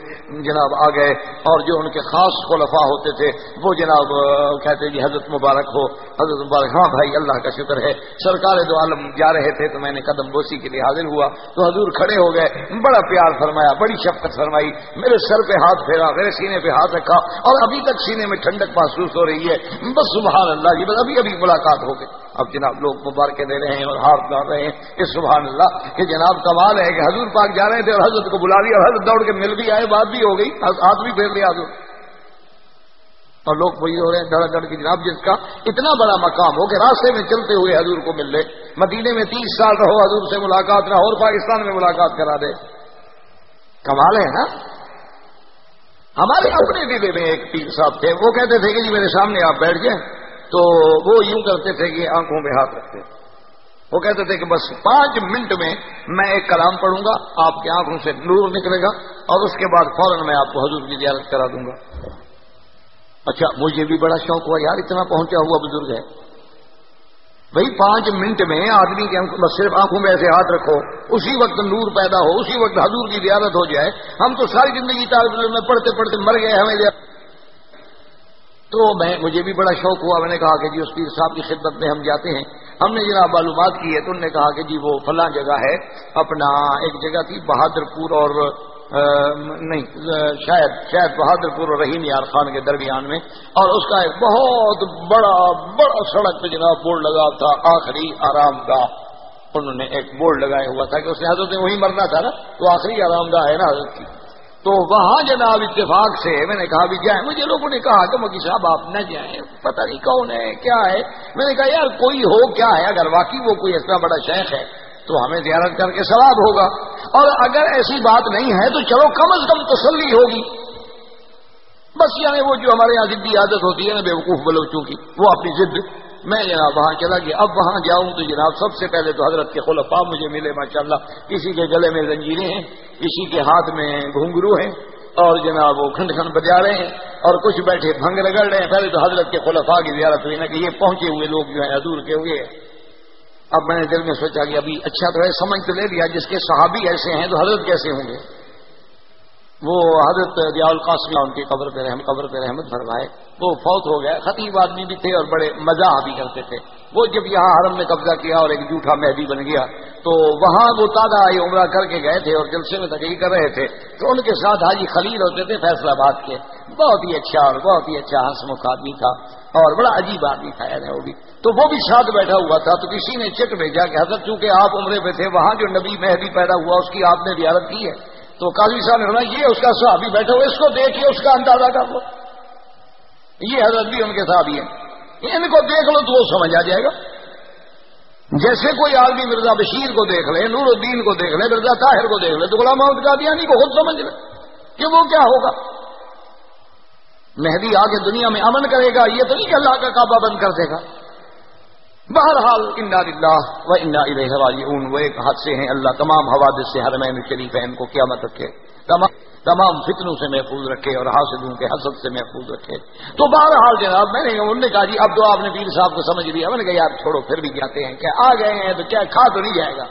Speaker 1: جناب آ گئے اور جو ان کے خاص خلفا ہوتے تھے، وہ جناب کہتے جی حضرت مبارک ہو، حضرت مبارک ہاں بھائی، اللہ کا شکر ہے، سرکار دو عالم جا رہے تھے تو میں نے قدم بوسی کے لیے حاضر ہوا، تو حضور کھڑے ہو گئے، بڑا پیار فرمایا، بڑی شفقت فرمائی، میرے سر پہ ہاتھ پھیرا، میرے سینے پہ ہاتھ رکھا، اور ابھی تک سینے میں ٹھنڈک محسوس ہو رہی ہے، بس سبحان اللہ جی بس ابھی ابھی ملاقات ہو گئی۔ اب جناب لوگ مبارکیں دے رہے ہیں اور ہاتھ ڈال رہے ہیں۔ کہ سبحان اللہ کہ جناب کمال ہے کہ حضور پاک جا رہے تھے اور حضرت کو بلا لیا اور حضرت دوڑ کے مل بھی آئے، بات بھی ہو گئی۔ ہاتھ بھی پھیر لیا حضور۔ اور لوگ وہی ہو رہے ہیں دڑ دڑ کی جناب، جس کا اتنا بڑا مقام ہو کہ راستے میں چلتے ہوئے حضور کو مل لے۔ مدینے میں تیس سال رہو، حضور سے ملاقات نہ اور پاکستان میں ملاقات کرا دے۔ کمال ہے نا ہمارے اپنے ضلع میں ایک پیر صاحب تھے۔ وہ کہتے تھے کہ جی میرے سامنے آپ بیٹھ جائیں۔ تو وہ یوں کرتے تھے کہ آنکھوں میں ہاتھ رکھتے وہ کہتے تھے کہ بس پانچ منٹ میں میں ایک کلام پڑھوں گا، آپ کی آنکھوں سے نور نکلے گا اور اس کے بعد فوراً میں آپ کو حضور کی زیارت کرا دوں گا۔ اچھا مجھے بھی بڑا شوق ہوا یار، اتنا پہنچا ہوا بزرگ ہے۔ بھائی پانچ منٹ میں آدمی کے بس صرف آنکھوں میں ایسے ہاتھ رکھو، اسی وقت نور پیدا ہو، اسی وقت حضور کی زیارت ہو جائے۔ ہم تو ساری زندگی طالب علم میں پڑھتے پڑھتے مر گئے، ہمیں تو میں مجھے بھی بڑا شوق ہوا، میں نے کہا کہ جی اس پیر صاحب کی خدمت میں ہم جاتے ہیں۔ ہم نے جناب معلومات کی ہے تو انہوں نے کہا کہ جی وہ فلاں جگہ ہے، اپنا ایک جگہ تھی بہادر پور اور نہیں شاید شاید بہادر پور اور رحیم یار خان کے درمیان میں۔ اور اس کا ایک بہت بڑا بڑا سڑک پہ جناب بورڈ لگا تھا، آخری آرام گاہ انہوں نے ایک بورڈ لگایا ہوا تھا کہ اس نے حضرت نے وہیں مرنا تھا نا، تو آخری آرام گاہ ہے نا حضرت کی۔ تو وہاں جناب اتفاق سے میں نے کہا بھی جائیں مجھے لوگوں نے کہا کہ مکی صاحب آپ نہ جائیں۔ پتہ نہیں کون ہے، کیا ہے؟ میں نے کہا، یار کوئی ہو، کیا ہے؟ اگر واقعی وہ کوئی اتنا بڑا شیخ ہے، تو ہمیں زیارت کر کے ثواب ہوگا۔ اور اگر ایسی بات نہیں ہے، تو چلو کم از کم تسلی ہوگی۔ بس یعنی وہ جو ہمارے یہاں ضدی عادت ہوتی ہے نا، بیوقوف بلوچوں کی، وہ اپنی ضد میں جناب وہاں چلا گیا، اب وہاں جاؤں تو جناب سب سے پہلے تو حضرت کے خلفا مجھے ملے، ماشاءاللہ، کسی کے گلے میں زنجیریں ہیں، کسی کے ہاتھ میں گھنگرو ہیں اور جناب وہ کھنڈ کھنڈ بجا رہے ہیں اور کچھ بیٹھے بھنگ رگڑ رہے ہیں۔ پہلے تو حضرت کے خلفا کی زیارت ہوئی نا کہ یہ پہنچے ہوئے لوگ جو ہیں دور کے ہوئے اب میں نے دل میں سوچا کہ ابھی اچھا تو ہے، سمجھ تو لے لیا، جس کے صحابی ایسے ہیں تو حضرت کیسے ہوں گے؟ وہ حضرت دیا القاسم ان کی قبر پہ رحم قبر پہ رحمت فرمائے، وہ فوت ہو گئے۔ خطیب آدمی بھی تھے اور بڑے مزہ بھی کرتے تھے۔ وہ جب یہاں حرم میں قبضہ کیا اور ایک جھوٹا مہدی بن گیا، تو وہاں وہ تازہ آئی عمرہ کر کے گئے تھے اور جلسے میں تقریر کر رہے تھے۔ تو ان کے ساتھ حاجی خلیل ہوتے تھے فیصلہ آباد کے۔ بہت ہی اچھا اور بہت ہی اچھا ہنسمکھ آدمی تھا اور بڑا عجیب آدمی تھا یعنی وہ بھی۔ تو وہ بھی ساتھ بیٹھا ہوا تھا، تو کسی نے چٹ بھیجا کہ حضرت چونکہ آپ عمرے پہ تھے، وہاں جو نبی مہدی پیدا ہوا، اس کی آپ نے زیارت کی ہے۔ تو قاضی صاحب نے یہ اس کا صحابی بیٹھا ہوا اس کو دیکھیے، اس کا اندازہ کر لو یہ حضرت بھی ان کے ساتھ ہے ان کو دیکھ لو تو وہ سمجھ آ جائے گا۔ جیسے کوئی آدمی مرزا بشیر کو دیکھ لے، نور الدین کو دیکھ لے، مرزا طاہر کو دیکھ لے، تو غلام محمد قادیانی کو خود سمجھ لے کہ وہ کیا ہوگا۔ مہدی آگے دنیا میں امن کرے گا، یہ تو نہیں کہ اللہ کا کعبہ بند کر دے گا۔ بہرحال انا اللہ و انا راجعون، وہ ایک حد سے ہیں۔ اللہ تمام حوادث سے حرمین شریف ہے، ان کو قیامت رکھے تمام تمام فتنوں سے محفوظ رکھے اور حاصلوں کے حسد سے محفوظ رکھے۔ تو بہرحال جناب، میں نے انہوں نے کہا جی اب تو آپ نے پیر صاحب کو سمجھ لیا۔ میں نے کہا، یار چھوڑو، پھر بھی جاتے ہیں۔ کیا آ گئے ہیں تو کیا کھا تو نہیں جائے گا؟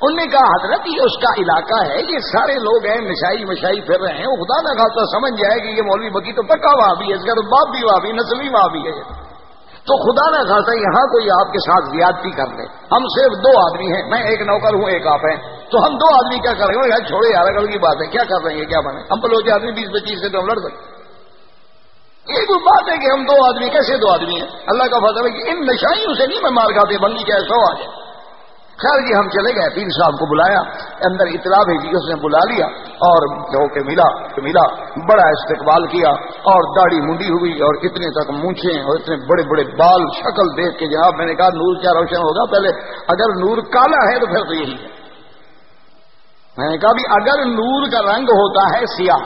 Speaker 1: انہوں نے کہا، حضرت، یہ اس کا علاقہ ہے یہ سارے لوگ ہیں، نشائی مشائی پھر رہے ہیں۔ وہ خدا نہ خاصا سمجھ جائے کہ یہ مولوی بکی تو پکا ہوا بھی ہے، اس کا تو باپ بھی ہوا بھی نسلی ہوا بھی ہے۔ تو خدا نہ خاصا یہاں کوئی آپ کے ساتھ زیادتی کر لے۔ ہم صرف دو آدمی ہیں، میں ایک نوکر ہوں، ایک آپ ہیں۔ تو ہم دو آدمی کیا کر رہے ہیں؟ یار چھوڑے یار اگر کی بات ہے۔ کیا کر رہے ہیں؟ کیا بنے؟ ہم بلوچ آدمی، بیس پچیس سے تو ہم لڑ سکتے یہ کوئی بات ہے کہ ہم دو آدمی، کیسے دو آدمی ہیں؟ اللہ کا فضل ہے کہ ان نشائیوں سے نہیں میں مار کھاتے بنگی کیسا آ جائے۔ خیر جی ہم چلے گئے۔ پیر صاحب کو بلایا۔ اندر اطلاع بھیجی، اس نے بلا لیا اور جو کہ ملا کہ ملا۔ بڑا استقبال کیا اور داڑھی منڈی ہوئی اور اتنے تک مونچھے اور اتنے بڑے بڑے بال، شکل دیکھ کے جناب میں نے کہا، نور کیا روشن ہوگا؟ پہلے اگر نور کالا ہے تو پھر تو یہی ہے۔ میں نے کہا بھی اگر نور کا رنگ ہوتا ہے سیاہ،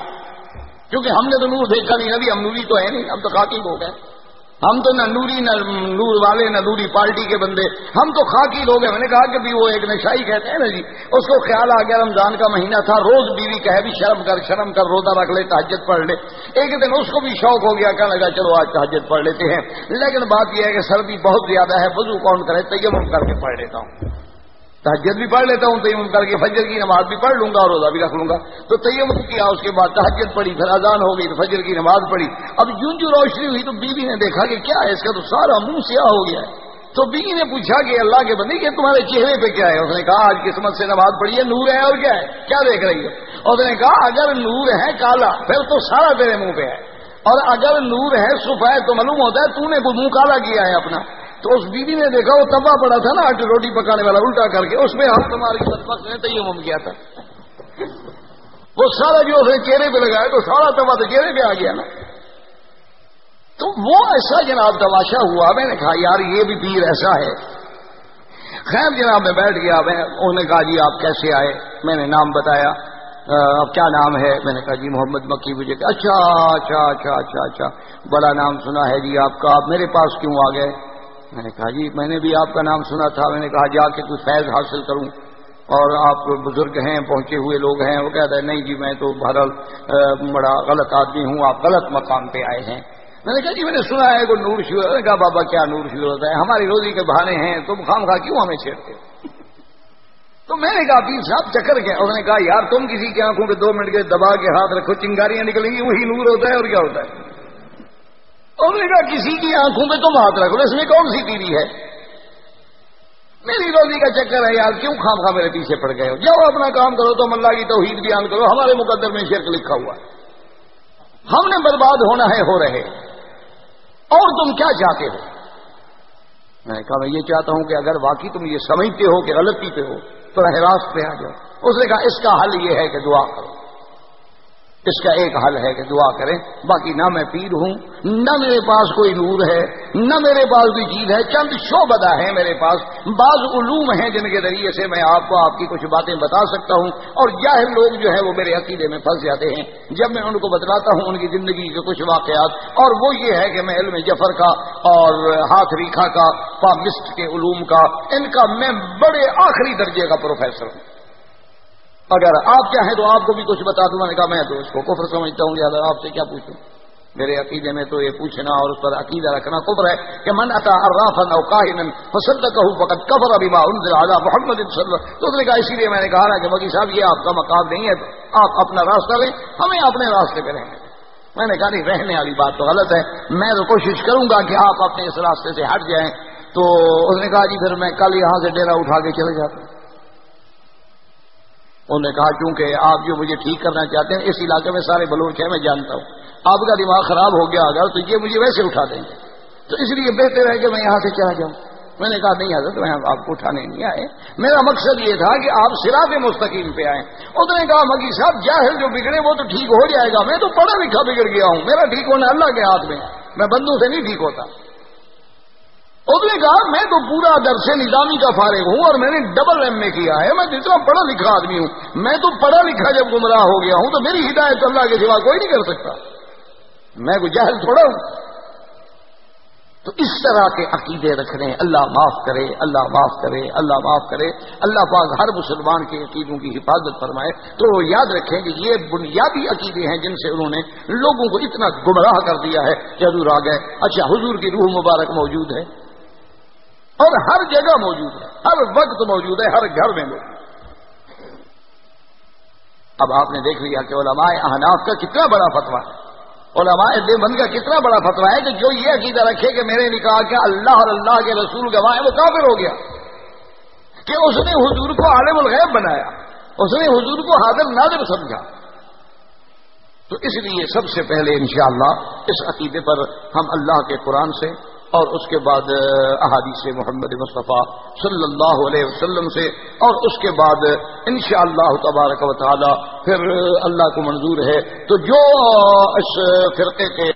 Speaker 1: کیونکہ ہم نے تو نور دیکھا نہیں ابھی ہم نوری تو ہے نہیں ہم تو خاکی ہو گئے۔ ہم تو نہ نوری، نہ نور والے، نہ نوری پارٹی کے بندے۔ ہم تو خاکی لوگ ہیں۔ میں نے کہا کہ بھی وہ ایک نشائی کہتے ہیں نا جی۔ اس کو خیال آ گیا، رمضان کا مہینہ تھا۔ روز بیوی کہے بھی شرم کر شرم کر، روزہ رکھ لے تحجت پڑھ لے۔ ایک دن اس کو بھی شوق ہو گیا، کہنے لگا، چلو آج تحجت پڑھ لیتے ہیں۔ لیکن بات یہ ہے کہ سردی بہت زیادہ ہے۔ وضو کون کرے؟ تیمم کر کے پڑھ لیتا ہوں۔ تحجد بھی پڑھ لیتا ہوں، تیمم کر کے فجر کی نماز بھی پڑھ لوں گا اور روزہ بھی رکھ لوں گا۔ تو تیمم کیا، اس کے بعد تحجد پڑھی، پھر اذان ہو گئی، تو فجر کی نماز پڑھی۔ اب جون جو روشنی ہوئی تو بیوی نے دیکھا کہ کیا ہے، اس کا تو سارا منہ سیاہ ہو گیا ہے۔ تو بیوی نے پوچھا کہ اللہ کے بندے کہ تمہارے چہرے پہ کیا ہے؟ اس نے کہا، آج قسمت سے نماز پڑھی ہے، نور ہے اور کیا ہے؟ کیا دیکھ رہی ہے؟ اور اس نے کہا، اگر نور ہے کالا، پھر تو سارا تیرے منہ پہ ہے۔ اور اگر نور ہے سفید تو معلوم ہوتا ہے، تو نے منہ کالا کیا ہے اپنا۔ تو اس بیوی نے دیکھا، وہ تبا پڑا تھا نا آٹے روٹی پکانے والا، الٹا کر کے، اس میں ہم تمہاری بدبخت نے تیمم کیا تھا۔ وہ سارا جو اس نے چہرے پہ لگایا، تو سارا تبا تو چہرے پہ آ گیا نا۔ تو وہ ایسا جناب تماشا ہوا، میں نے کہا، یار، یہ بھی پیر ایسا ہے۔ خیر جناب، میں بیٹھ گیا، میں، انہوں نے کہا جی آپ کیسے آئے؟ میں نے نام بتایا۔ اب کیا نام ہے؟ میں نے کہا جی محمد مکی مجھے اچھا اچھا اچھا اچھا اچھا بڑا نام سنا ہے جی آپ کا، آپ میرے پاس کیوں آ گئے؟ میں نے کہا جی میں نے بھی آپ کا نام سنا تھا، میں نے کہا جا کے کوئی فیض حاصل کروں۔ اور آپ بزرگ ہیں، پہنچے ہوئے لوگ ہیں، وہ کہتا ہے، نہیں جی میں تو بہرحال بڑا غلط آدمی ہوں، آپ غلط مقام پہ آئے ہیں۔ میں نے کہا جی میں نے سنا ہے کوئی نور شور نے کہا بابا، کیا نور شور ہوتا ہے؟ ہماری روزی کے بہانے ہیں تم خام خواہ کیوں ہمیں چھیڑتے؟ تو میں نے کہا، پیر صاحب، چکر کیا اس نے کہا، یار، تم کسی کی آنکھوں کے دو منٹ کے دبا کے ہاتھ رکھو، چنگاریاں نکلیں گی، وہی نور ہوتا ہے، اور کیا ہوتا ہے؟ انہوں نے کہا کسی کی آنکھوں میں تم ہاتھ رکھو اس میں کون سی تیری ہے؟ میری روزی کا چکر ہے یار، کیوں خام خواہ میرے پیچھے پڑ گئے ہو؟ جاؤ اپنا کام کرو تو اللہ کی توحید بیان کرو، ہمارے مقدر میں شرک لکھا ہوا ہم نے برباد ہونا ہے، ہو رہے اور تم کیا چاہتے ہو؟ میں نے کہا، میں یہ چاہتا ہوں کہ اگر واقعی تم یہ سمجھتے ہو کہ غلطی پہ ہو، تو راہ راست پہ آ جاؤ۔ اس نے کہا، اس کا حل یہ ہے کہ دعا کرو۔ اس کا ایک حل ہے کہ دعا کریں، باقی نہ میں پیر ہوں، نہ میرے پاس کوئی نور ہے، نہ میرے پاس کوئی چیز ہے، چند شوبدہ ہے میرے پاس، بعض علوم ہیں جن کے ذریعے سے میں آپ کو آپ کی کچھ باتیں بتا سکتا ہوں، اور جاہر لوگ جو ہے وہ میرے عقیدے میں پھنس جاتے ہیں۔ جب میں ان کو بتلاتا ہوں ان کی زندگی کے کچھ واقعات، اور وہ یہ ہے کہ میں علم جفر کا اور ہاتھ ریکھا کا پامسٹ کے علوم کا، ان کا میں بڑے آخری درجے کا پروفیسر ہوں۔ اگر آپ چاہیں تو آپ کو بھی کچھ بتا دوں میں نے کہا، میں تو اس کو کفر سمجھتا ہوں، لہٰذا آپ سے کیا پوچھوں؟ میرے عقیدے میں تو یہ پوچھنا اور اس پر عقیدہ رکھنا کفر ہے کہ من اتا ارافن او کاہن فسد فقط کفر ابھی ماں اعلیٰ محمد تو اس نے کہا، اسی لیے میں نے کہا کہ مکی صاحب، یہ آپ کا مقام نہیں ہے۔ آپ اپنا راستہ لیں، ہمیں اپنے راستے پہ رہیں۔ گے میں نے کہا، نہیں، رہنے والی بات تو غلط ہے۔ میں تو کوشش کروں گا کہ آپ اپنے اس راستے سے ہٹ جائیں۔ تو اس نے کہا جی پھر میں کل یہاں سے ڈیرا اٹھا کے چلے جاتا ہوں۔ انہوں نے کہا کیونکہ آپ جو مجھے ٹھیک کرنا چاہتے ہیں، اس علاقے میں سارے بلوچ ہیں میں جانتا ہوں۔ آپ کا دماغ خراب ہو گیا اگر تو یہ مجھے ویسے اٹھا دیں گے۔ تو اس لیے بہتر ہے کہ میں یہاں سے چلا جاؤں۔ میں نے کہا، نہیں حضرت، میں آپ کو اٹھانے نہیں آئے۔ میرا مقصد یہ تھا کہ آپ سراط مستقیم پہ آئیں۔ اس نے کہا، مگی صاحب، جاہل جو بگڑے وہ تو ٹھیک ہو جائے گا۔ میں تو پڑھا لکھا بگڑ گیا ہوں۔ میرا ٹھیک ہونا اللہ کے ہاتھ میں میں بندوں سے نہیں ٹھیک ہوتا۔ اس نے کہا، میں تو پورا درس نظامی کا فارغ ہوں اور میں نے ڈبل ایم اے کیا ہے۔ میں جتنا پڑھا لکھا آدمی ہوں۔ میں تو پڑھا لکھا جب گمراہ ہو گیا ہوں تو میری ہدایت اللہ کے سوا کوئی نہیں کر سکتا۔ میں کوئی جاہل تھوڑا ہوں۔ تو اس طرح کے عقیدے رکھنے، اللہ معاف کرے، اللہ معاف کرے، اللہ معاف کرے۔ اللہ پاک ہر مسلمان کے عقیدوں کی حفاظت فرمائے۔ تو یاد رکھیں کہ یہ بنیادی عقیدے ہیں جن سے انہوں نے لوگوں کو اتنا گمراہ کر دیا ہے۔ کہ حضور آ گئے۔ اچھا حضور کی روح مبارک موجود ہے۔ اور ہر جگہ موجود ہے۔ ہر وقت موجود ہے، ہر گھر میں موجود ہے۔ اب آپ نے دیکھ لیا کہ علماء احناف کا کتنا بڑا فتوا ہے۔ علماء دیوبند کا کتنا بڑا فتوا ہے کہ جو یہ عقیدہ رکھے کہ میرے نکاح کے اللہ اور اللہ کے رسول گواہ ہے وہ کافر ہو گیا۔ کہ اس نے حضور کو عالم الغیب بنایا، اس نے حضور کو حاضر نادر سمجھا۔ تو اس لیے سب سے پہلے انشاءاللہ اس عقیدے پر ہم اللہ کے قرآن سے اور اس کے بعد احادیث محمد مصطفیٰ صلی اللہ علیہ وسلم سے، اور اس کے بعد، انشاءاللہ اللہ تبارک و تعالی، پھر اللہ کو منظور ہے، تو جو اس فرقے کے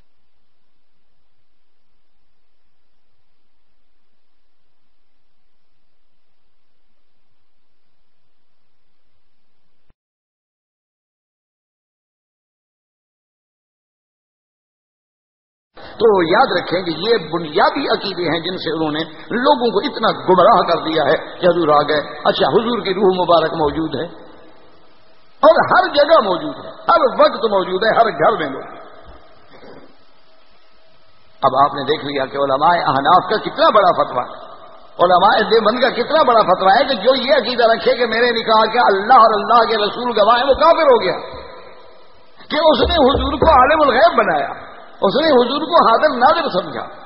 Speaker 1: تو یاد رکھیں کہ یہ بنیادی عقیدے ہیں جن سے انہوں نے لوگوں کو اتنا گمراہ کر دیا ہے کہ حضور آ گئے۔ اچھا حضور کی روح مبارک موجود ہے اور ہر جگہ موجود ہے، ہر وقت موجود ہے، ہر گھر میں موجود ہے۔ اب آپ نے دیکھ لیا کہ علماء احناف کا کتنا بڑا فتوا ہے۔ علماء دیوبند کا کتنا بڑا فتوا ہے کہ جو یہ عقیدہ رکھے کہ میرے نکاح کے اللہ اور اللہ کے رسول گواہ ہے وہ کافر ہو گیا۔ کہ اس نے حضور کو عالم الغیب بنایا۔ اس نے حضور کو حاضر نادر سمجھا۔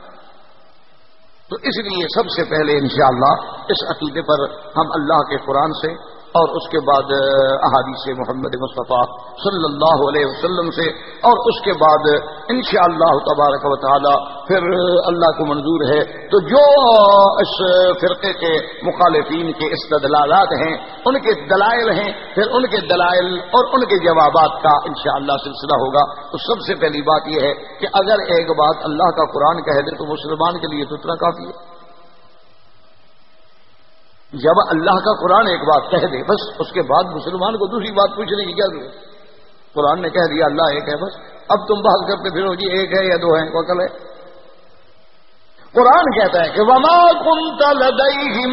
Speaker 1: تو اس لیے سب سے پہلے انشاءاللہ اس عقیدے پر ہم اللہ کے قرآن سے اور اس کے بعد احادیث محمد مصطفیٰ صلی اللہ علیہ وسلم سے، اور اس کے بعد، انشاءاللہ اللہ تبارک و تعالی، پھر اللہ کو منظور ہے، تو جو اس فرقے کے مخالفین کے استدلالات ہیں، ان کے دلائل ہیں، پھر ان کے دلائل اور ان کے جوابات کا انشاءاللہ سلسلہ ہوگا۔ تو سب سے پہلی بات یہ ہے کہ اگر ایک بات اللہ کا قرآن کہہ دے تو مسلمان کے لیے تو اتنا کافی ہے۔ جب اللہ کا قرآن ایک بات کہہ دے، بس اس کے بعد مسلمان کو دوسری بات پوچھنے کی کیا ضرورت؟ قرآن نے کہہ دیا اللہ ایک ہے بس، اب تم بات کرتے پھر جی ایک ہے یا دو ہے وکل ہے۔ قرآن کہتا ہے کہ وما كنت لديهم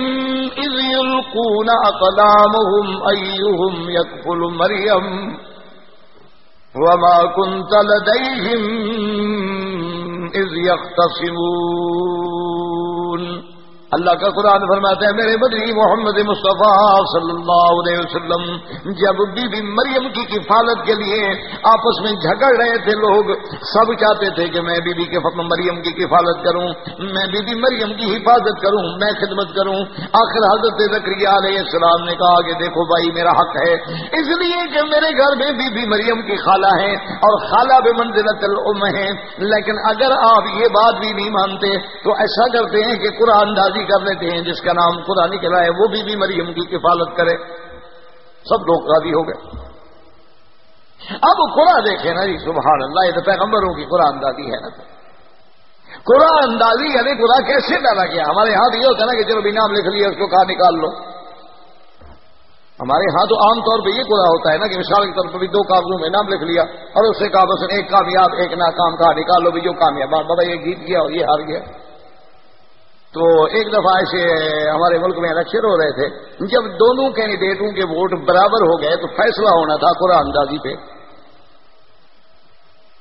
Speaker 1: اذ يلقون اقلامهم ايهم يكفل مريم؟ وما كنت لديهم إذ يختصمون اللہ کا قرآن فرماتا ہے، میرے بدری محمد مصطفیٰ صلی اللہ علیہ وسلم، جب بی بی مریم کی کفالت کے لیے آپس میں جھگڑ رہے تھے، لوگ سب چاہتے تھے کہ میں بی بی کے مریم کی کفالت کروں، میں بی بی مریم کی حفاظت کروں، میں خدمت کروں۔ آخر حضرت ذکری علیہ السلام نے کہا کہ دیکھو بھائی، میرا حق ہے۔ اس لیے کہ میرے گھر میں بی بی مریم کی خالہ ہے اور خالہ بے منزلت الام ہے۔ لیکن اگر آپ یہ بات بھی نہیں مانتے، تو ایسا کرتے ہیں کہ قرآن دازی کر لیتے ہیں جس کا نام خدا نکلا ہے وہ بھی, بھی مریم کی کفالت کرے۔ سب لوگ راضی ہو گئے۔ اب قرآن دیکھے نا جی سبحان اللہ یہ تو پیغمبروں کی قرآن دادی ہے نا۔ قرآن دادی یعنی قرآن کیسے ڈالا گیا ہمارے یہاں تو یہ ہوتا ہے نا کہ چلو بھی نام لکھ لیا اس کو کہا نکال لو۔ ہمارے ہاں تو عام طور پہ یہ قرآن ہوتا ہے نا کہ مثال کے طور پر بھی دو کاغذوں میں نام لکھ لیا اور اس سے کہا بس ایک کامیاب ایک ناکام کہا نکال لو بھی جو کامیاب۔ بابا یہ جیت گیا اور یہ ہار گیا۔ تو ایک دفعہ ایسے ہمارے ملک میں الیکشن ہو رہے تھے، جب دونوں کینڈیڈیٹوں کے ووٹ برابر ہو گئے تو فیصلہ ہونا تھا قرآن اندازی پہ۔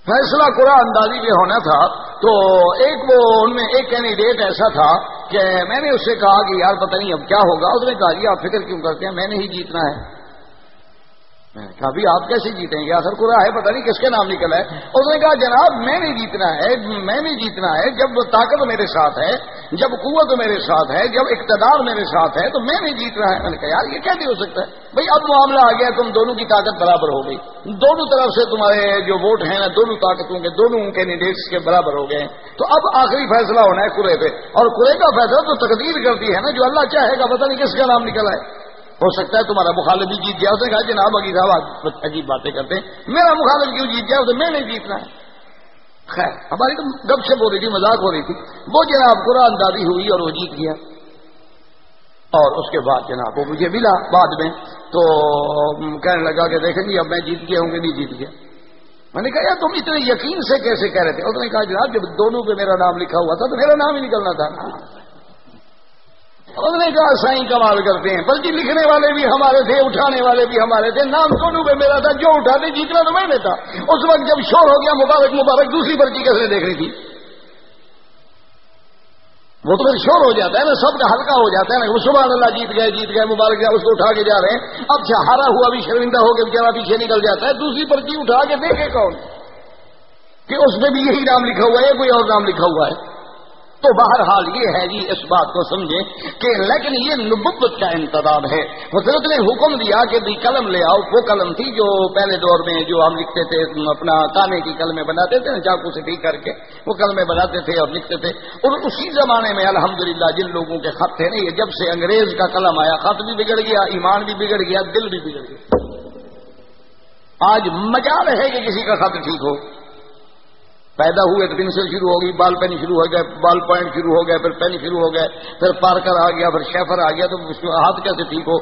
Speaker 1: فیصلہ قرآن اندازی پہ ہونا تھا، تو ایک وہ ان میں ایک کینڈیڈیٹ ایسا تھا کہ میں نے اس سے کہا کہ یار پتہ نہیں اب کیا ہوگا، اس نے کہا جی آپ فکر کیوں کرتے ہیں؟ میں نے ہی جیتنا ہے۔ ابھی آپ کیسے جیتیں گے؟ آخر کو ہے، پتہ نہیں کس کے نام نکلا ہے۔ اس نے کہا، جناب، میں نہیں جیتنا ہے، میں نہیں جیتنا ہے۔ جب طاقت میرے ساتھ ہے، جب قوت میرے ساتھ ہے، جب اقتدار میرے ساتھ ہے، تو میں نہیں جیتنا ہے۔ میں نے کہا، یار، یہ کیسے جی ہو سکتا ہے؟ بھائی اب معاملہ آ گیا، تم دونوں کی طاقت برابر ہو گئی۔ دونوں طرف سے تمہارے جو ووٹ ہیں نا دونوں طاقتوں کے، دونوں کینڈیڈیٹس کے برابر ہو گئے تو اب آخری فیصلہ ہونا ہے کرے پہ اور کرے کا فیصلہ تو تقدیر کرتی ہے نا، جو اللہ چاہے گا، پتہ نہیں کس کا نام نکلا ہے۔ ہو سکتا ہے تمہارا مخالف بھی جیت گیا اس نے کہا جناب اگی صاحب عجیب باتیں کرتے ہیں۔ میرا مخالف کیوں جیت گیا اسے؟ میں نہیں جیتنا ہے۔ خیر، ہماری تو گپ شپ ہو رہی تھی، مذاق ہو رہی تھی۔ وہ جناب قرآن دادی ہوئی اور وہ جیت گیا۔ اور اس کے بعد جناب وہ مجھے ملا بعد میں۔ تو کہنے لگا کہ دیکھیں گے اب میں جیت گیا ہوں گے نہیں جیت گیا۔ میں نے کہا، یار تم اتنے یقین سے کیسے کہہ رہے تھے؟ اس نے کہا جناب، جب دونوں پہ میرا نام لکھا ہوا تھا تو میرا نام ہی نکلنا تھا۔ انہوں نے کہا، سائیں کمال کرتے ہیں۔ بلکہ لکھنے والے بھی ہمارے تھے، اٹھانے والے بھی ہمارے تھے۔ نام دونوں پہ میرا تھا، جو اٹھاتے جیتنا تو میں نے تھا۔ اس وقت جب شور ہو گیا، مبارک مبارک، دوسری پرچی کیسے دیکھ رہی تھی؟ وہ تو پھر شور ہو جاتا ہے نا، سب کا ہلکا ہو جاتا ہے نا۔ وہ صبح اللہ جیت گئے جیت گئے، مبارک گیا اس کو اٹھا کے جا رہے ہیں۔ اب ہارا ہوا، بھی شرمندہ ہو کے بیچارا پیچھے نکل جاتا ہے۔ دوسری پرچی اٹھا کے دیکھے کون؟ کہ اس میں بھی یہی نام لکھا ہوا ہے کوئی اور نام لکھا ہوا ہے۔ تو بہرحال یہ ہے جی اس بات کو سمجھیں کہ لیکن یہ نبت کا انتظام ہے۔ حضرت نے حکم دیا کہ بھی قلم لے آؤ، وہ قلم تھی جو پہلے دور میں جو ہم لکھتے تھے، اپنا کانے کی قلمیں بناتے تھے، چاقو سے ٹھیک کر کے وہ قلمیں بناتے تھے اور لکھتے تھے۔ اور اسی زمانے میں الحمدللہ جن لوگوں کے خط تھے نا، یہ جب سے انگریز کا قلم آیا، خط بھی بگڑ گیا، ایمان بھی بگڑ گیا، دل بھی بگڑ گیا۔ آج مجال ہے کہ کسی کا خط ٹھیک ہو۔ پیدا ہوئے تو پنسل شروع ہو گئی، بال پین شروع ہو گئے، بال پوائنٹ شروع ہو گئے، پھر پین شروع ہو گئے، پھر پارکر آ گیا، پھر شیفر آ گیا، تو ہاتھ کیسے ٹھیک ہو؟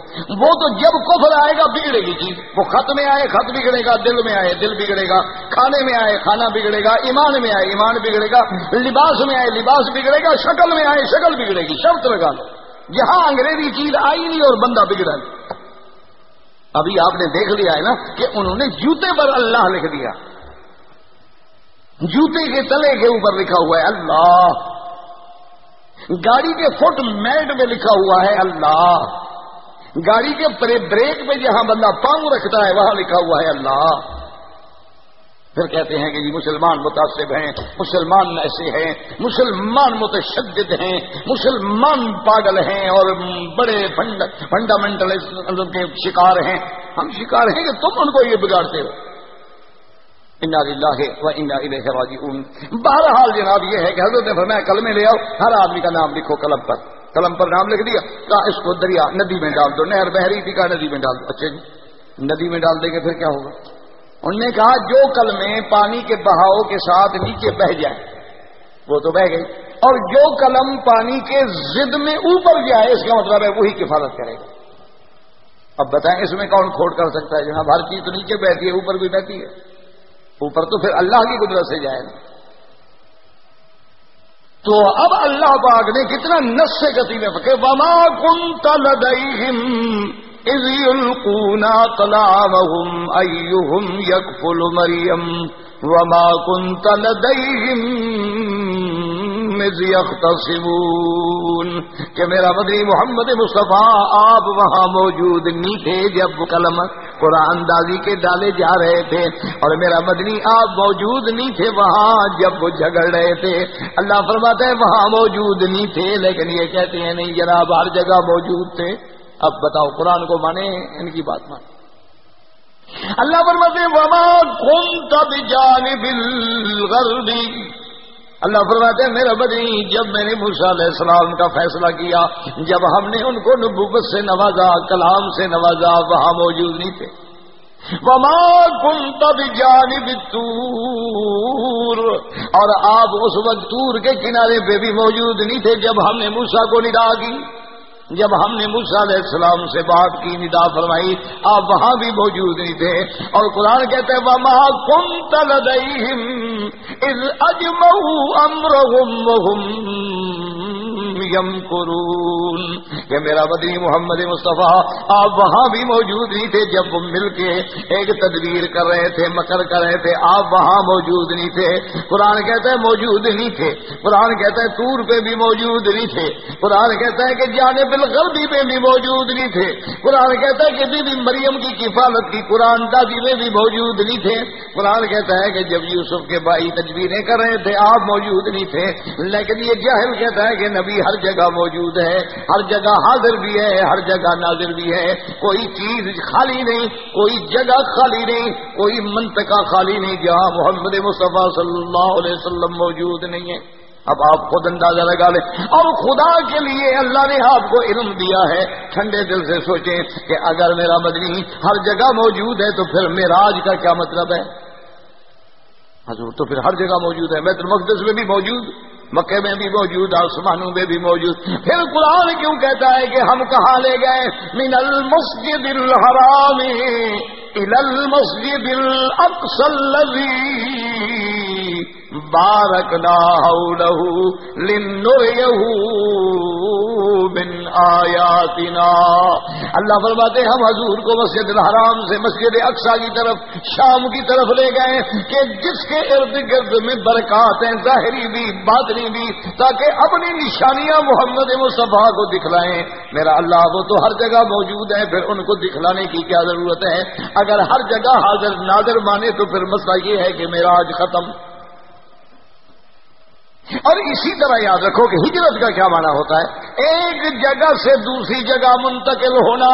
Speaker 1: وہ تو جب کفر آئے گا، بگڑے گی چیز۔ وہ خط میں آئے، خط بگڑے گا، دل میں آئے، دل بگڑے گا، کھانے میں آئے، کھانا بگڑے گا، ایمان میں آئے، ایمان بگڑے گا، لباس میں آئے، لباس بگڑے گا، شکل میں آئے، شکل بگڑے گی، شرط لگا لو۔ یہاں انگریزی چیز آئی نہیں اور بندہ بگڑا نہیں۔ ابھی آپ نے دیکھ لیا ہے نا کہ انہوں نے جوتے پر اللہ لکھ دیا۔ جوتے کے تلے کے اوپر لکھا ہوا ہے، اللہ۔ گاڑی کے فٹ میٹ میں لکھا ہوا ہے، اللہ۔ گاڑی کے بریک پہ جہاں بندہ پاؤں رکھتا ہے، وہاں لکھا ہوا ہے، اللہ۔ پھر کہتے ہیں کہ یہ مسلمان متاثر ہیں، مسلمان ایسے ہیں، مسلمان متشدد ہیں، مسلمان پاگل ہیں اور بڑے فنڈامنٹل کے شکار ہیں۔ ہم شکار ہیں کہ تم ان کو یہ بگاڑتے ہو۔ راجعون۔ بہرحال جناب یہ ہے کہ حضرت نے فرمایا کلمے لے آؤ، ہر آدمی کا نام لکھو قلم پر۔ قلم پر نام لکھ دیا کہا اس کو دریا، ندی میں ڈال دو، نہر بحری تھی، کہا ندی میں ڈال دو۔ اچھا جی ندی میں ڈال دیں گے، پھر کیا ہوگا؟ انہوں نے کہا جو کلمے پانی کے بہاؤ کے ساتھ نیچے بہ جائیں، وہ تو بہ گئی اور جو قلم پانی کے زد میں اوپر جائے، اس کا مطلب ہے وہی کفالت کرے گا۔ اب بتائیں اس میں کون کھوٹ کر سکتا ہے جناب؟ ہر چیز تو نیچے بہتی ہے، اوپر بھی بہتی ہے۔ اوپر تو پھر اللہ کی قدرت سے جائے گا۔ تو اب اللہ پاک نے کتنا نس سے گتی میں پکے وما کن تل القونا کلام ایہم یکفل مریم وما کن تل کہ میرا مدنی محمد مصطفیٰ، آپ وہاں موجود نہیں تھے جب کلم قرآن دازی کے ڈالے جا رہے تھے اور میرا مدنی آپ موجود نہیں تھے وہاں جب وہ جھگڑ رہے تھے۔ اللہ فرماتا ہے وہاں موجود نہیں تھے، لیکن یہ کہتے ہیں نہیں جناب، ہر جگہ موجود تھے۔ اب بتاؤ قرآن کو مانے ان کی بات مانے۔ اللہ فرماتے وما کن تب جانب الغربی اللہ فرماتے ہیں میرا بدنی جب میں نے موسا علیہ السلام کا فیصلہ کیا، جب ہم نے ان کو نبوت سے نوازا، کلام سے نوازا، وہاں موجود نہیں تھے۔ وما كنت بجانب التور اور آپ اس وقت تور کے کنارے پہ بھی موجود نہیں تھے جب ہم نے موسا کو ندا کی۔ جب ہم نے موسا علیہ السلام سے بات کی، ندا فرمائی، آپ وہاں بھی موجود نہیں تھے۔ اور قرآن کہتے ہیں وما کم تل امرهم یم قرون کہ میرا بدری محمد مصطفیٰ، آپ وہاں بھی موجود نہیں تھے۔ جب وہ مل کے ایک تدبیر کر رہے تھے، مکر کر رہے تھے، آپ وہاں موجود نہیں تھے۔ قرآن کہتا ہے، موجود نہیں تھے۔ قرآن کہتا ہے تور پہ بھی موجود نہیں تھے۔ قرآن کہتا ہے کہ جانے بالغربی پہ بھی موجود نہیں تھے۔ قرآن کہتا ہے کہ بی بی مریم کی کفالت کی قرآن دادی میں بھی موجود نہیں تھے۔ قرآن کہتا ہے کہ جب یوسف کے بھائی تجویزیں کر رہے تھے، آپ موجود نہیں تھے۔ لیکن یہ جاہل کہتا ہے کہ نبی ہر جگہ موجود ہے، ہر جگہ حاضر بھی ہے، ہر جگہ نازر بھی ہے۔ کوئی چیز خالی نہیں، کوئی جگہ خالی نہیں، کوئی منطقہ خالی نہیں جہاں محمد مصطفیٰ صلی اللہ علیہ وسلم موجود نہیں ہے۔ اب آپ خود اندازہ لگا لیں۔ اور خدا کے لیے اللہ نے آپ کو علم دیا ہے۔ ٹھنڈے دل سے سوچیں کہ اگر میرا مدنی ہر جگہ موجود ہے تو پھر میراج کا کیا مطلب ہے؟ حضور، تو پھر ہر جگہ موجود ہے۔ بیت المقدس میں بھی موجود مکے میں بھی موجود، آسمانوں میں بھی موجود۔ پھر قرآن کیوں کہتا ہے کہ ہم کہاں لے گئے؟ من المسجد الحرام الى المسجد الاقصى الذي بارکنا من آیاتنا۔ اللہ فرماتے ہم حضور کو مسجد الحرام سے مسجد اقسا کی طرف، شام کی طرف لے گئے کہ جس کے ارد گرد میں برکات ہیں ظاہری بھی بادری بھی، تاکہ اپنی نشانیاں محمد مصطفیٰ کو دکھلائیں۔ میرا اللہ، وہ تو ہر جگہ موجود ہے، پھر ان کو دکھلانے کی کیا ضرورت ہے؟ اگر ہر جگہ حاضر نادر مانے تو پھر مسئلہ یہ ہے کہ میرا آج ختم۔ اور اسی طرح یاد رکھو کہ ہجرت کا کیا معنی ہوتا ہے؟ ایک جگہ سے دوسری جگہ منتقل ہونا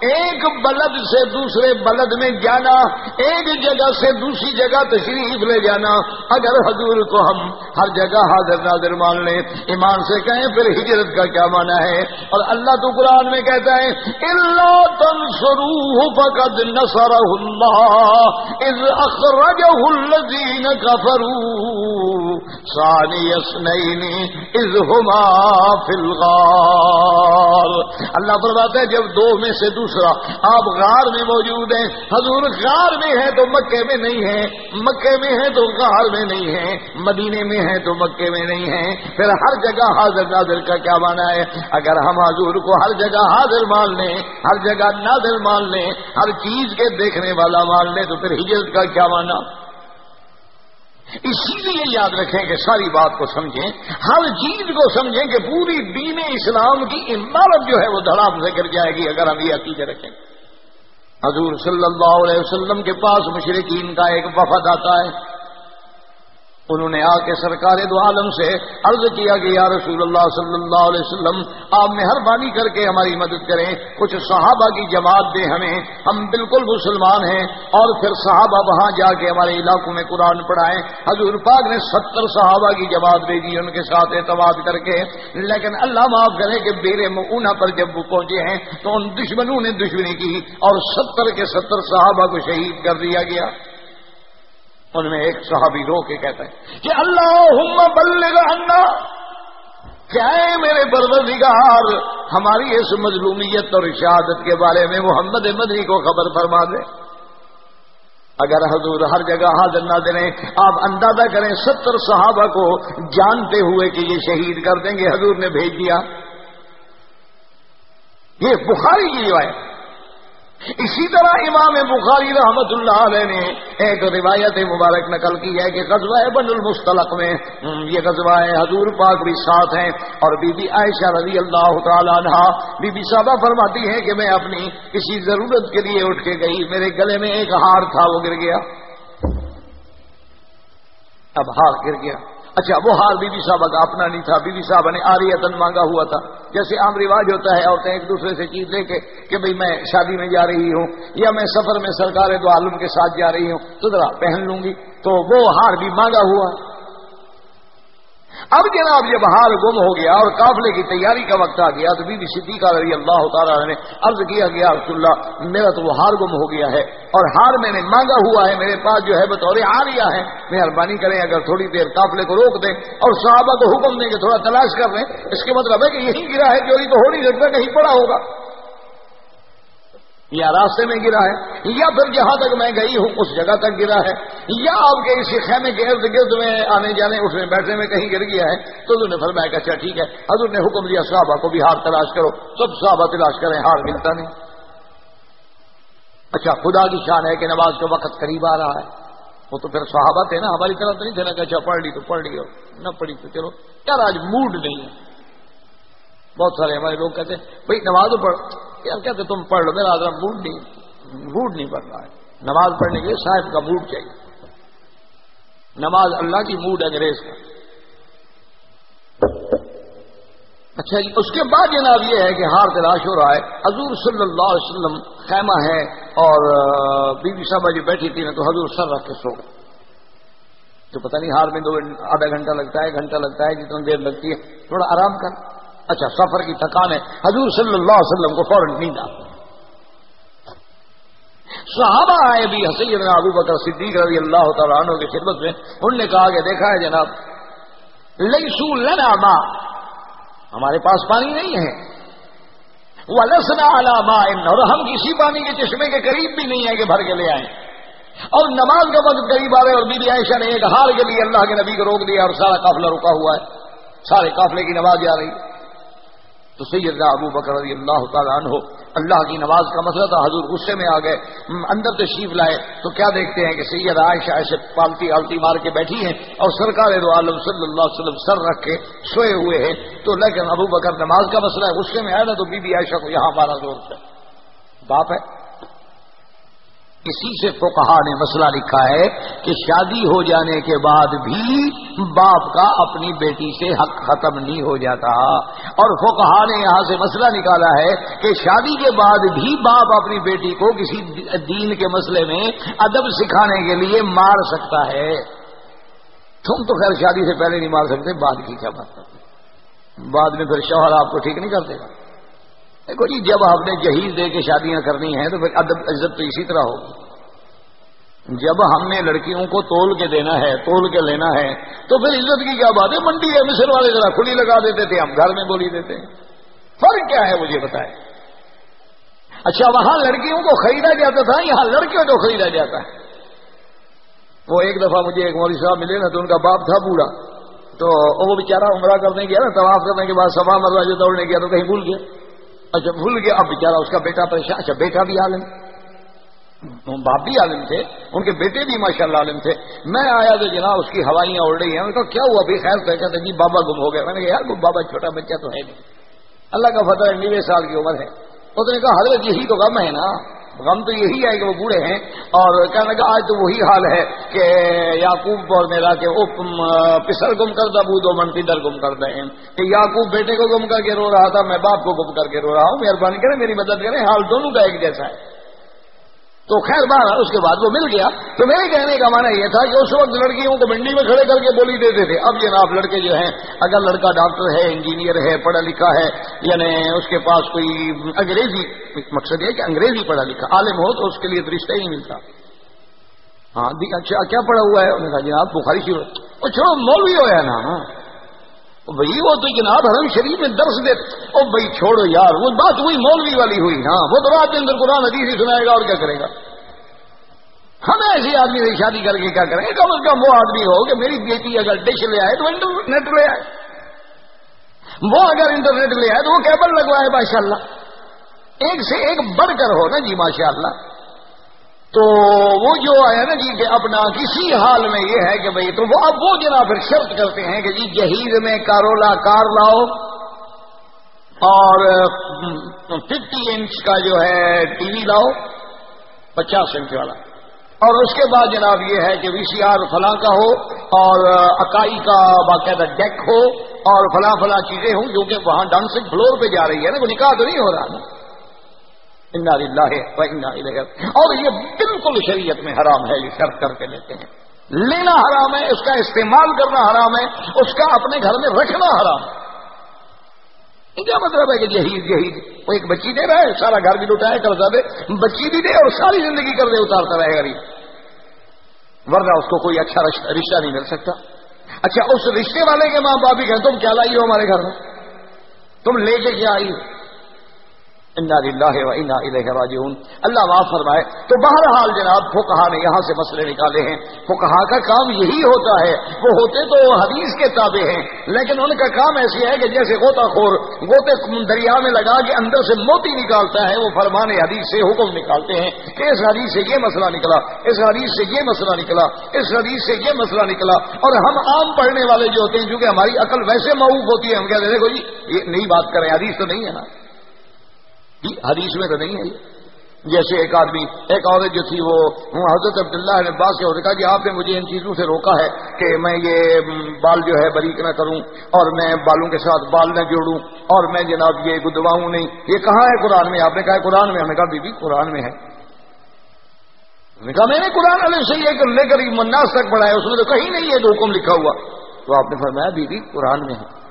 Speaker 1: ایک بلد سے دوسرے بلد میں جانا، ایک جگہ سے دوسری جگہ تشریف لے جانا۔ اگر حضور کو ہم ہر جگہ حاضر ناظر مان لیں، ایمان سے کہیں پھر ہجرت کا کیا مانا ہے؟ اور اللہ تو قرآن میں کہتا ہے اللہ تم سرو فقد نسر اللہ از اخرج الدین کفرو سانی اسنئی از ہما فلغار اللہ فرماتا ہے جب دو میں سے دوسرے دوسرا، آپ غار میں موجود ہیں۔ حضور غار میں ہے تو مکے میں نہیں ہے مکے میں ہے تو غار میں نہیں ہے مدینے میں ہے تو مکے میں نہیں ہے پھر ہر جگہ حاضر ناظر کا کیا مانا ہے؟ اگر ہم حضور کو ہر جگہ حاضر مان لیں، ہر جگہ ناظر مان لیں، ہر چیز کے دیکھنے والا مان لیں، تو پھر ہجرت کا کیا مانا اسی لیے یاد رکھیں کہ ساری بات کو سمجھیں، ہر چیز کو سمجھیں کہ پوری دین اسلام کی عمارت جو ہے وہ دھڑام سے گر جائے گی اگر ہم یہ عقیدے رکھیں۔ حضور صلی اللہ علیہ وسلم کے پاس مشرقین کا ایک وفد آتا ہے۔ انہوں نے آ کے سرکار دو عالم سے عرض کیا کہ یا رسول اللہ صلی اللہ علیہ وسلم، آپ مہربانی کر کے ہماری مدد کریں، کچھ صحابہ کی جماعت دیں ہمیں، ہم بالکل مسلمان ہیں، اور پھر صحابہ وہاں جا کے ہمارے علاقوں میں قرآن پڑھائیں۔ حضور پاک نے ستر صحابہ کی جماعت دے ان کے ساتھ اعتماد کر کے۔ لیکن اللہ معاف کرے کہ بیر منا پر جب وہ پہنچے ہیں، تو ان دشمنوں نے دشمنی کی، اور ستر کے ستر صحابہ کو شہید کر دیا گیا۔ ان میں ایک صحابی رو کے کہتا ہے کہ اللہ بلغ اللہ کیا ہے میرے پروردگار، ہماری اس مظلومیت اور شہادت کے بارے میں محمد مدنی کو خبر فرما دے۔ اگر حضور ہر جگہ حاضر نہ دیں آپ اندازہ کریں ستر صحابہ کو جانتے ہوئے کہ یہ شہید کر دیں گے، حضور نے بھیج دیا۔ یہ بخاری کی روایت اسی طرح امام بخاری رحمت اللہ علیہ نے ایک روایت مبارک نقل کی ہے کہ غزوہ بن المستلق میں یہ غزوہ حضور پاک بھی ساتھ ہیں اور بی بی عائشہ رضی اللہ تعالیٰ عنہ بی بی صاحبہ فرماتی ہے کہ میں اپنی کسی ضرورت کے لیے اٹھ کے گئی، میرے گلے میں ایک ہار تھا، وہ گر گیا۔ اب ہار گر گیا۔ اچھا وہ ہار بی بی صاحبہ کا اپنا نہیں تھا، بی بی صاحبہ نے آریتن مانگا ہوا تھا۔ جیسے عام رواج ہوتا ہے، عورتیں ایک دوسرے سے چیز لے کے کہ بھئی میں شادی میں جا رہی ہوں یا میں سفر میں سرکار دو عالم کے ساتھ جا رہی ہوں تو ذرا پہن لوں گی تو وہ ہار بھی مانگا ہوا۔ اب جناب یہ بہار گم ہو گیا اور قافلے کی تیاری کا وقت آ گیا تو بی بی صدیقہ رضی اللہ تعالیٰ نے عرض کیا گیا رسول اللہ، میرا تو وہ ہار گم ہو گیا ہے اور ہار میں نے مانگا ہوا ہے، میرے پاس جو ہے بطور آریا ہے۔ مہربانی کریں اگر تھوڑی دیر قافلے کو روک دیں اور صحابہ کو حکم دیں کہ تھوڑا تلاش کر لیں۔ اس کے مطلب ہے کہ یہی گرا ہے چوری تو ہو نہیں سکتا کہیں پڑا ہوگا۔ یا راستے میں گرا ہے، یا پھر جہاں تک میں گئی ہوں، اس جگہ تک گرا ہے۔ یا آپ کے اسی خیمے کے ارد گرد میں آنے جانے، اس میں بیٹھنے میں کہیں گر گیا ہے، تو انہوں نے فرمایا کہ اچھا ٹھیک ہے۔ حضور نے حکم دیا، صحابہ کو بھی ہار تلاش کرو۔ سب صحابہ تلاش کریں، ہار ملتا نہیں۔ اچھا خدا کی شان ہے کہ نماز کا وقت قریب آ رہا ہے۔ وہ تو پھر صحابہ تھے نا، ہماری طرف تو نہیں تھے نا کہ اچھا پڑھ لی تو پڑھ لی نہ پڑھی تو چلو۔ یار، آج موڈ نہیں ہے۔ بہت سارے ہمارے لوگ کہتے ہیں، بھائی، نماز پڑھ کیا کہتے تم پڑھ لو، میرا آدمی موڈ نہیں موڈ نہیں پڑھ رہا ہے۔ نماز پڑھنے کے لیے صاحب کا موڈ چاہیے۔ نماز اللہ کی موڈ انگریز کا۔ اچھا جی اس کے بعد جناب یہ ہے کہ ہار تلاش ہو رہا ہے۔ حضور صلی اللہ علیہ وسلم خیمہ ہے اور بی بی صاحبہ جو بیٹھی تھی نا، تو حضور سر رکھ کے سو گئے۔ تو پتہ نہیں ہار میں دو آدھا گھنٹہ لگتا ہے، گھنٹہ لگتا ہے، جتنا دیر لگتی ہے۔ تھوڑا آرام کر۔ اچھا سفر کی تھکان ہے۔ حضور صلی اللہ علیہ وسلم کو فوراً نیند آ صحابہ آئے بھی حسین ابو بکر صدیق رضی اللہ تعالیٰ عنہ کی خدمت میں، انہوں نے کہا کہ دیکھا ہے جناب لئی لنا ماں ہمارے پاس پانی نہیں ہے۔ وہ لسنا علامہ اور ہم کسی پانی کے چشمے کے قریب بھی نہیں ہے کہ بھر کے لے آئیں۔ اور نماز کا وقت قریب آ رہے اور بی عائشہ نے ایک ہار کے لیے اللہ کے نبی کو روک دیا اور سارا قافلہ رکا ہوا ہے۔ سارے قافلے کی نماز جا رہی۔ تو سیدنا ابو بکر رضی اللہ تعالیٰ عنہ اللہ کی نماز کا مسئلہ تھا، حضور غصے میں آ گئے اندر تشریف لائے۔ تو کیا دیکھتے ہیں کہ سید عائشہ ایسے پالتی آلتی مار کے بیٹھی ہیں اور سرکار دو عالم صلی اللہ علیہ وسلم سر رکھ کے سوئے ہوئے ہیں۔ تو لیکن ابو بکر نماز کا مسئلہ ہے، غصے میں آیا نا تو بی بی عائشہ کو یہاں مارا زور ہے باپ ہے۔ اسی سے فقہا نے مسئلہ لکھا ہے کہ شادی ہو جانے کے بعد بھی باپ کا اپنی بیٹی سے حق ختم نہیں ہو جاتا۔ اور فقہا نے یہاں سے مسئلہ نکالا ہے کہ شادی کے بعد بھی باپ اپنی بیٹی کو کسی دین کے مسئلے میں ادب سکھانے کے لیے مار سکتا ہے۔ تم تو خیر شادی سے پہلے نہیں مار سکتے، بعد کی کیا بات کرتے بعد میں پھر شوہر آپ کو ٹھیک نہیں کر دے گا۔ دیکھو جی جب آپ نے جہیز دے کے شادیاں کرنی ہیں تو پھر ادب، عزت تو اسی طرح ہوگی۔ جب ہم نے لڑکیوں کو تول کے دینا ہے، تول کے لینا ہے، تو پھر عزت کی کیا بات ہے؟ منڈی ہے، مصر والے ذرا کھلی لگا دیتے تھے، ہم گھر میں بولی دیتے ہیں۔ فرق کیا ہے مجھے بتائیں۔ اچھا وہاں لڑکیوں کو خریدا جاتا تھا، یہاں لڑکیوں کو خریدا جاتا ہے۔ وہ ایک دفعہ مجھے ایک مولوی صاحب ملے نا تو ان کا باپ تھا بوڑھا۔ تو وہ بیچارہ عمرہ کرنے گیا نا، طواف کرنے کے بعد سفا مروا جو دوڑنے گیا تو کہیں بھول گیا۔ اچھا بھول گیا، اب بیچارہ اس کا بیٹا پریشان اچھا بیٹا بھی عالم۔ باپ بھی عالم تھے، ان کے بیٹے بھی ماشاء اللہ عالم تھے۔ میں آیا تو جناب اس کی ہوائیاں اڑ رہی ہیں۔ ان کا کیا ہوا؟ بھی خیر کہتے جی بابا گم ہو گیا میں نے کہا، یار بابا چھوٹا بچہ تو ہے نہیں۔ اللہ کا فتح نوے سال کی عمر ہے۔ اس نے کہا، حضرت یہی تو غم ہے نا۔ غم تو یہی ہے کہ وہ بوڑھے ہیں اور کہنے لگا، آج تو وہی حال ہے کہ یاقوب اور میرا کہ وہ پسر گم کر دا بو دو من پدر گم کر دیں کہ یاقوب بیٹے کو گم کر کے رو رہا تھا، میں باپ کو گم کر کے رو رہا ہوں، مہربانی کریں، میری مدد کریں، حال دونوں کا ایک جیسا ہے۔ تو خیر بار اس کے بعد وہ مل گیا۔ تو میرے کہنے کا معنی یہ تھا کہ اس وقت لڑکیوں کو منڈی میں کھڑے کر کے بولی دیتے تھے۔ اب جناب لڑکے جو ہیں، اگر لڑکا ڈاکٹر ہے، انجینئر ہے، پڑھا لکھا ہے یعنی اس کے پاس کوئی انگریزی، مقصد یہ کہ انگریزی پڑھا لکھا، عالم ہو تو اس کے لیے رشتہ ہی ملتا۔ ہاں اچھا کیا پڑھا ہوا ہے؟ انہوں نے کہا جناب، بخاری سی اچھا، وہ چھوڑو مولوی ہو نا؟ ہاں۔ بھائی وہ تو جناب حرم شریف میں درس دے او بھائی چھوڑو یار، وہ بات ہوئی مولوی والی ہوئی ہاں وہ تو رات کے اندر قرآن حدیث ہی سنائے گا اور کیا کرے گا؟ ہم ایسے آدمی سے شادی کر کے کیا کریں؟ گے کم از کم وہ آدمی ہو کہ میری بیٹی اگر ڈش لے آئے تو انٹرنیٹ لے آئے۔ وہ اگر انٹرنیٹ لے آئے تو وہ کیبل لگوائے ماشاء اللہ ایک سے ایک بڑھ کر ہو نا جی ماشاء اللہ تو وہ جو ہے نا جی کہ اپنا کسی حال میں یہ ہے کہ بھائی تو وہ اب وہ جناب پھر شرط کرتے ہیں کہ جی جہیز میں کارولا کار لاؤ اور ففٹی انچ کا جو ہے ٹی وی لاؤ، پچاس انچ والا۔ اور اس کے بعد جناب یہ ہے کہ وی سی آر فلاں کا ہو اور اکائی کا باقاعدہ ڈیک ہو اور فلاں فلاں چیزیں ہوں جو کہ وہاں ڈانسنگ فلور پہ جا رہی ہے نا، وہ نکاح تو نہیں ہو رہا نا۔ اور یہ بالکل شریعت میں حرام ہے، یہ شرط کر کے لیتے ہیں۔ لینا حرام ہے، اس کا استعمال کرنا حرام ہے، اس کا اپنے گھر میں رکھنا حرام ہے۔ کیا مطلب ہے کہ یہی یہی وہ ایک بچی دے رہا ہے، سارا گھر بھی لٹائے کرتا دے، بچی بھی دے اور ساری زندگی کر دے، اتارتا رہے غریب۔ ورنہ اس کو کوئی اچھا رشتہ نہیں مل سکتا۔ اچھا اس رشتے والے کے ماں باپ بھی کہیں تم کیا لائی ہو ہمارے گھر میں؟ تم لے کے کیا آئی ہو؟ راجعون۔ اللہ معاف فرمائے۔ تو بہرحال جناب، فقہا نے یہاں سے مسئلے نکالے ہیں۔ فقہا کا کام یہی ہوتا ہے۔ وہ ہوتے تو حدیث کے تابع ہیں، لیکن ان کا کام ایسی ہے کہ جیسے غوطہ خور، غوطے دریا میں لگا کے اندر سے موتی نکالتا ہے، وہ فرمان حدیث سے حکم نکالتے ہیں۔ کہ اس حدیث سے یہ مسئلہ نکلا، اس حدیث سے یہ مسئلہ نکلا، اس حدیث سے یہ مسئلہ نکلا۔ اور ہم عام پڑھنے والے جو ہوتے ہیں کیونکہ ہماری عقل ویسے معروف ہوتی ہے، ہم کہتے ہیں، دیکھو جی یہ نئی بات کریں، حدیث تو نہیں ہے نا۔ حدیث میں تو نہیں ہے جیسے ایک آدمی، ایک عورت جو تھی وہ حضرت عبداللہ عباس کے کہا کہ آپ نے مجھے ان چیزوں سے روکا ہے کہ میں یہ بال جو ہے بریک نہ کروں اور میں بالوں کے ساتھ بال نہ جوڑوں اور میں جناب یہ گدواؤں نہیں۔ یہ کہاں ہے قرآن میں؟ آپ نے کہا قرآن میں۔ ہم نے کہا بی بی، قرآن میں ہے۔ کہا میں نے قرآن علیہ سے یہ لے کر مناس تک پڑھا ہے اس میں تو کہیں نہیں ہے حکم لکھا ہوا۔ تو آپ نے فرمایا بی بی، قرآن میں ہے۔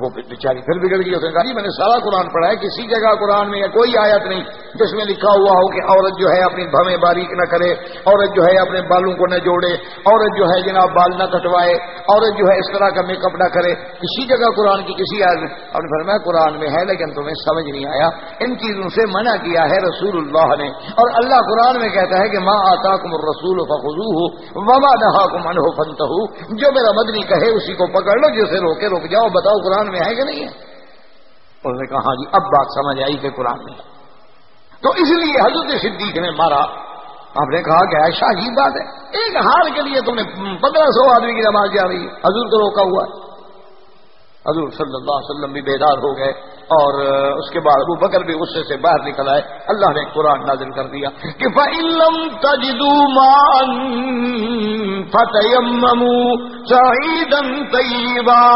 Speaker 1: وہ بیچاری پھر بگڑ گئی اس نے کہا جی میں نے سارا قرآن پڑھا ہے، کسی جگہ قرآن میں یا کوئی آیت نہیں۔ جس میں لکھا ہوا ہو کہ عورت جو ہے اپنی بھویں باریک نہ کرے، عورت جو ہے اپنے بالوں کو نہ جوڑے، عورت جو ہے جناب بال نہ کٹوائے، عورت جو ہے اس طرح کا میک اپ نہ کرے۔ کسی جگہ قرآن کی کسی آیت اور پھر میں قرآن میں ہے، لیکن تمہیں سمجھ نہیں آیا۔ ان چیزوں سے منع کیا ہے رسول اللہ نے۔ اور اللہ قرآن میں کہتا ہے کہ ماں آتا کم رسول فخو ہو وما نہا کم ان فنت جو میرا مدنی کہے، اسی کو پکڑ لو، جسے روکے روک جاؤ، بتاؤ قرآن میں ہے کہ نہیں ہے؟ انہوں نے کہا ہاں جی اب بات سمجھ آئی کہ قرآن میں تو اس لیے حضرت صدیق نے مارا۔ آپ نے کہا کہ ایسا ہی بات ہے۔ ایک ہار کے لیے تم نے پندرہ سو آدمی کی نماز جا رہی ہے۔ حضور کو روکا ہوا ہے۔ حضور صلی اللہ علیہ وسلم بھی بیدار ہو گئے اور اس کے بعد ابو بکر بھی غصے سے باہر نکل آئے۔ اللہ نے قرآن نازل کر دیا۔ کہ فعلم تجدو مان فتح طیبا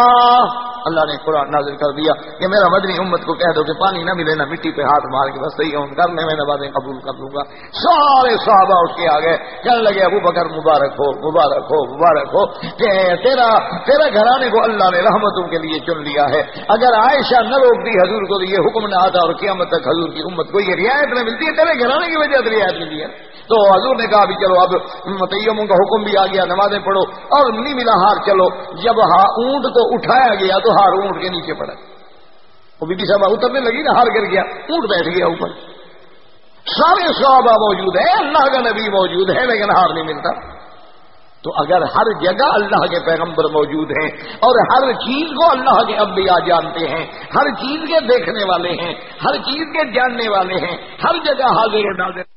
Speaker 1: اللہ نے قرآن نازل کر دیا کہ میرا مدنی امت کو کہہ دو کہ پانی نہ ملے نہ مٹی پہ ہاتھ مار کے بس صحیح ہوں کرنے میں نمازیں قبول کر لوں گا۔ سارے صحابہ اس کے آگے کہنے لگے، ابو بکر مبارک ہو مبارک ہو مبارک ہو۔ کہ تیرا تیرا گھرانے کو اللہ نے رحمتوں کے لیے چن لیا ہے۔ اگر عائشہ نہ روکتی حضور کو تو یہ حکم نہ آتا اور قیامت تک حضور کی امت کو یہ رعایت نہ ملتی ہے، تیرے گھرانے کی وجہ سے رعایت ملی ہے۔ تو حضور نے کہا بھی چلو اب متیموں کا حکم بھی آ گیا، نمازیں پڑھو۔ اور نہیں ملا ہار، چلو۔ جب اونٹ کو اٹھایا گیا تو ہار اونٹ کے نیچے پڑا۔ وہ بی بی صاحب اترنے لگی نا، ہار گر گیا۔ اونٹ بیٹھ گیا اوپر۔ سارے صحابہ موجود ہیں، اللہ کا نبی موجود ہے، لیکن ہار نہیں ملتا۔ تو اگر ہر جگہ اللہ کے پیغمبر موجود ہیں اور ہر چیز کو اللہ کے انبیاء جانتے ہیں، ہر چیز کے دیکھنے والے ہیں، ہر چیز کے جاننے والے ہیں، ہر جگہ حاضر ناظر۔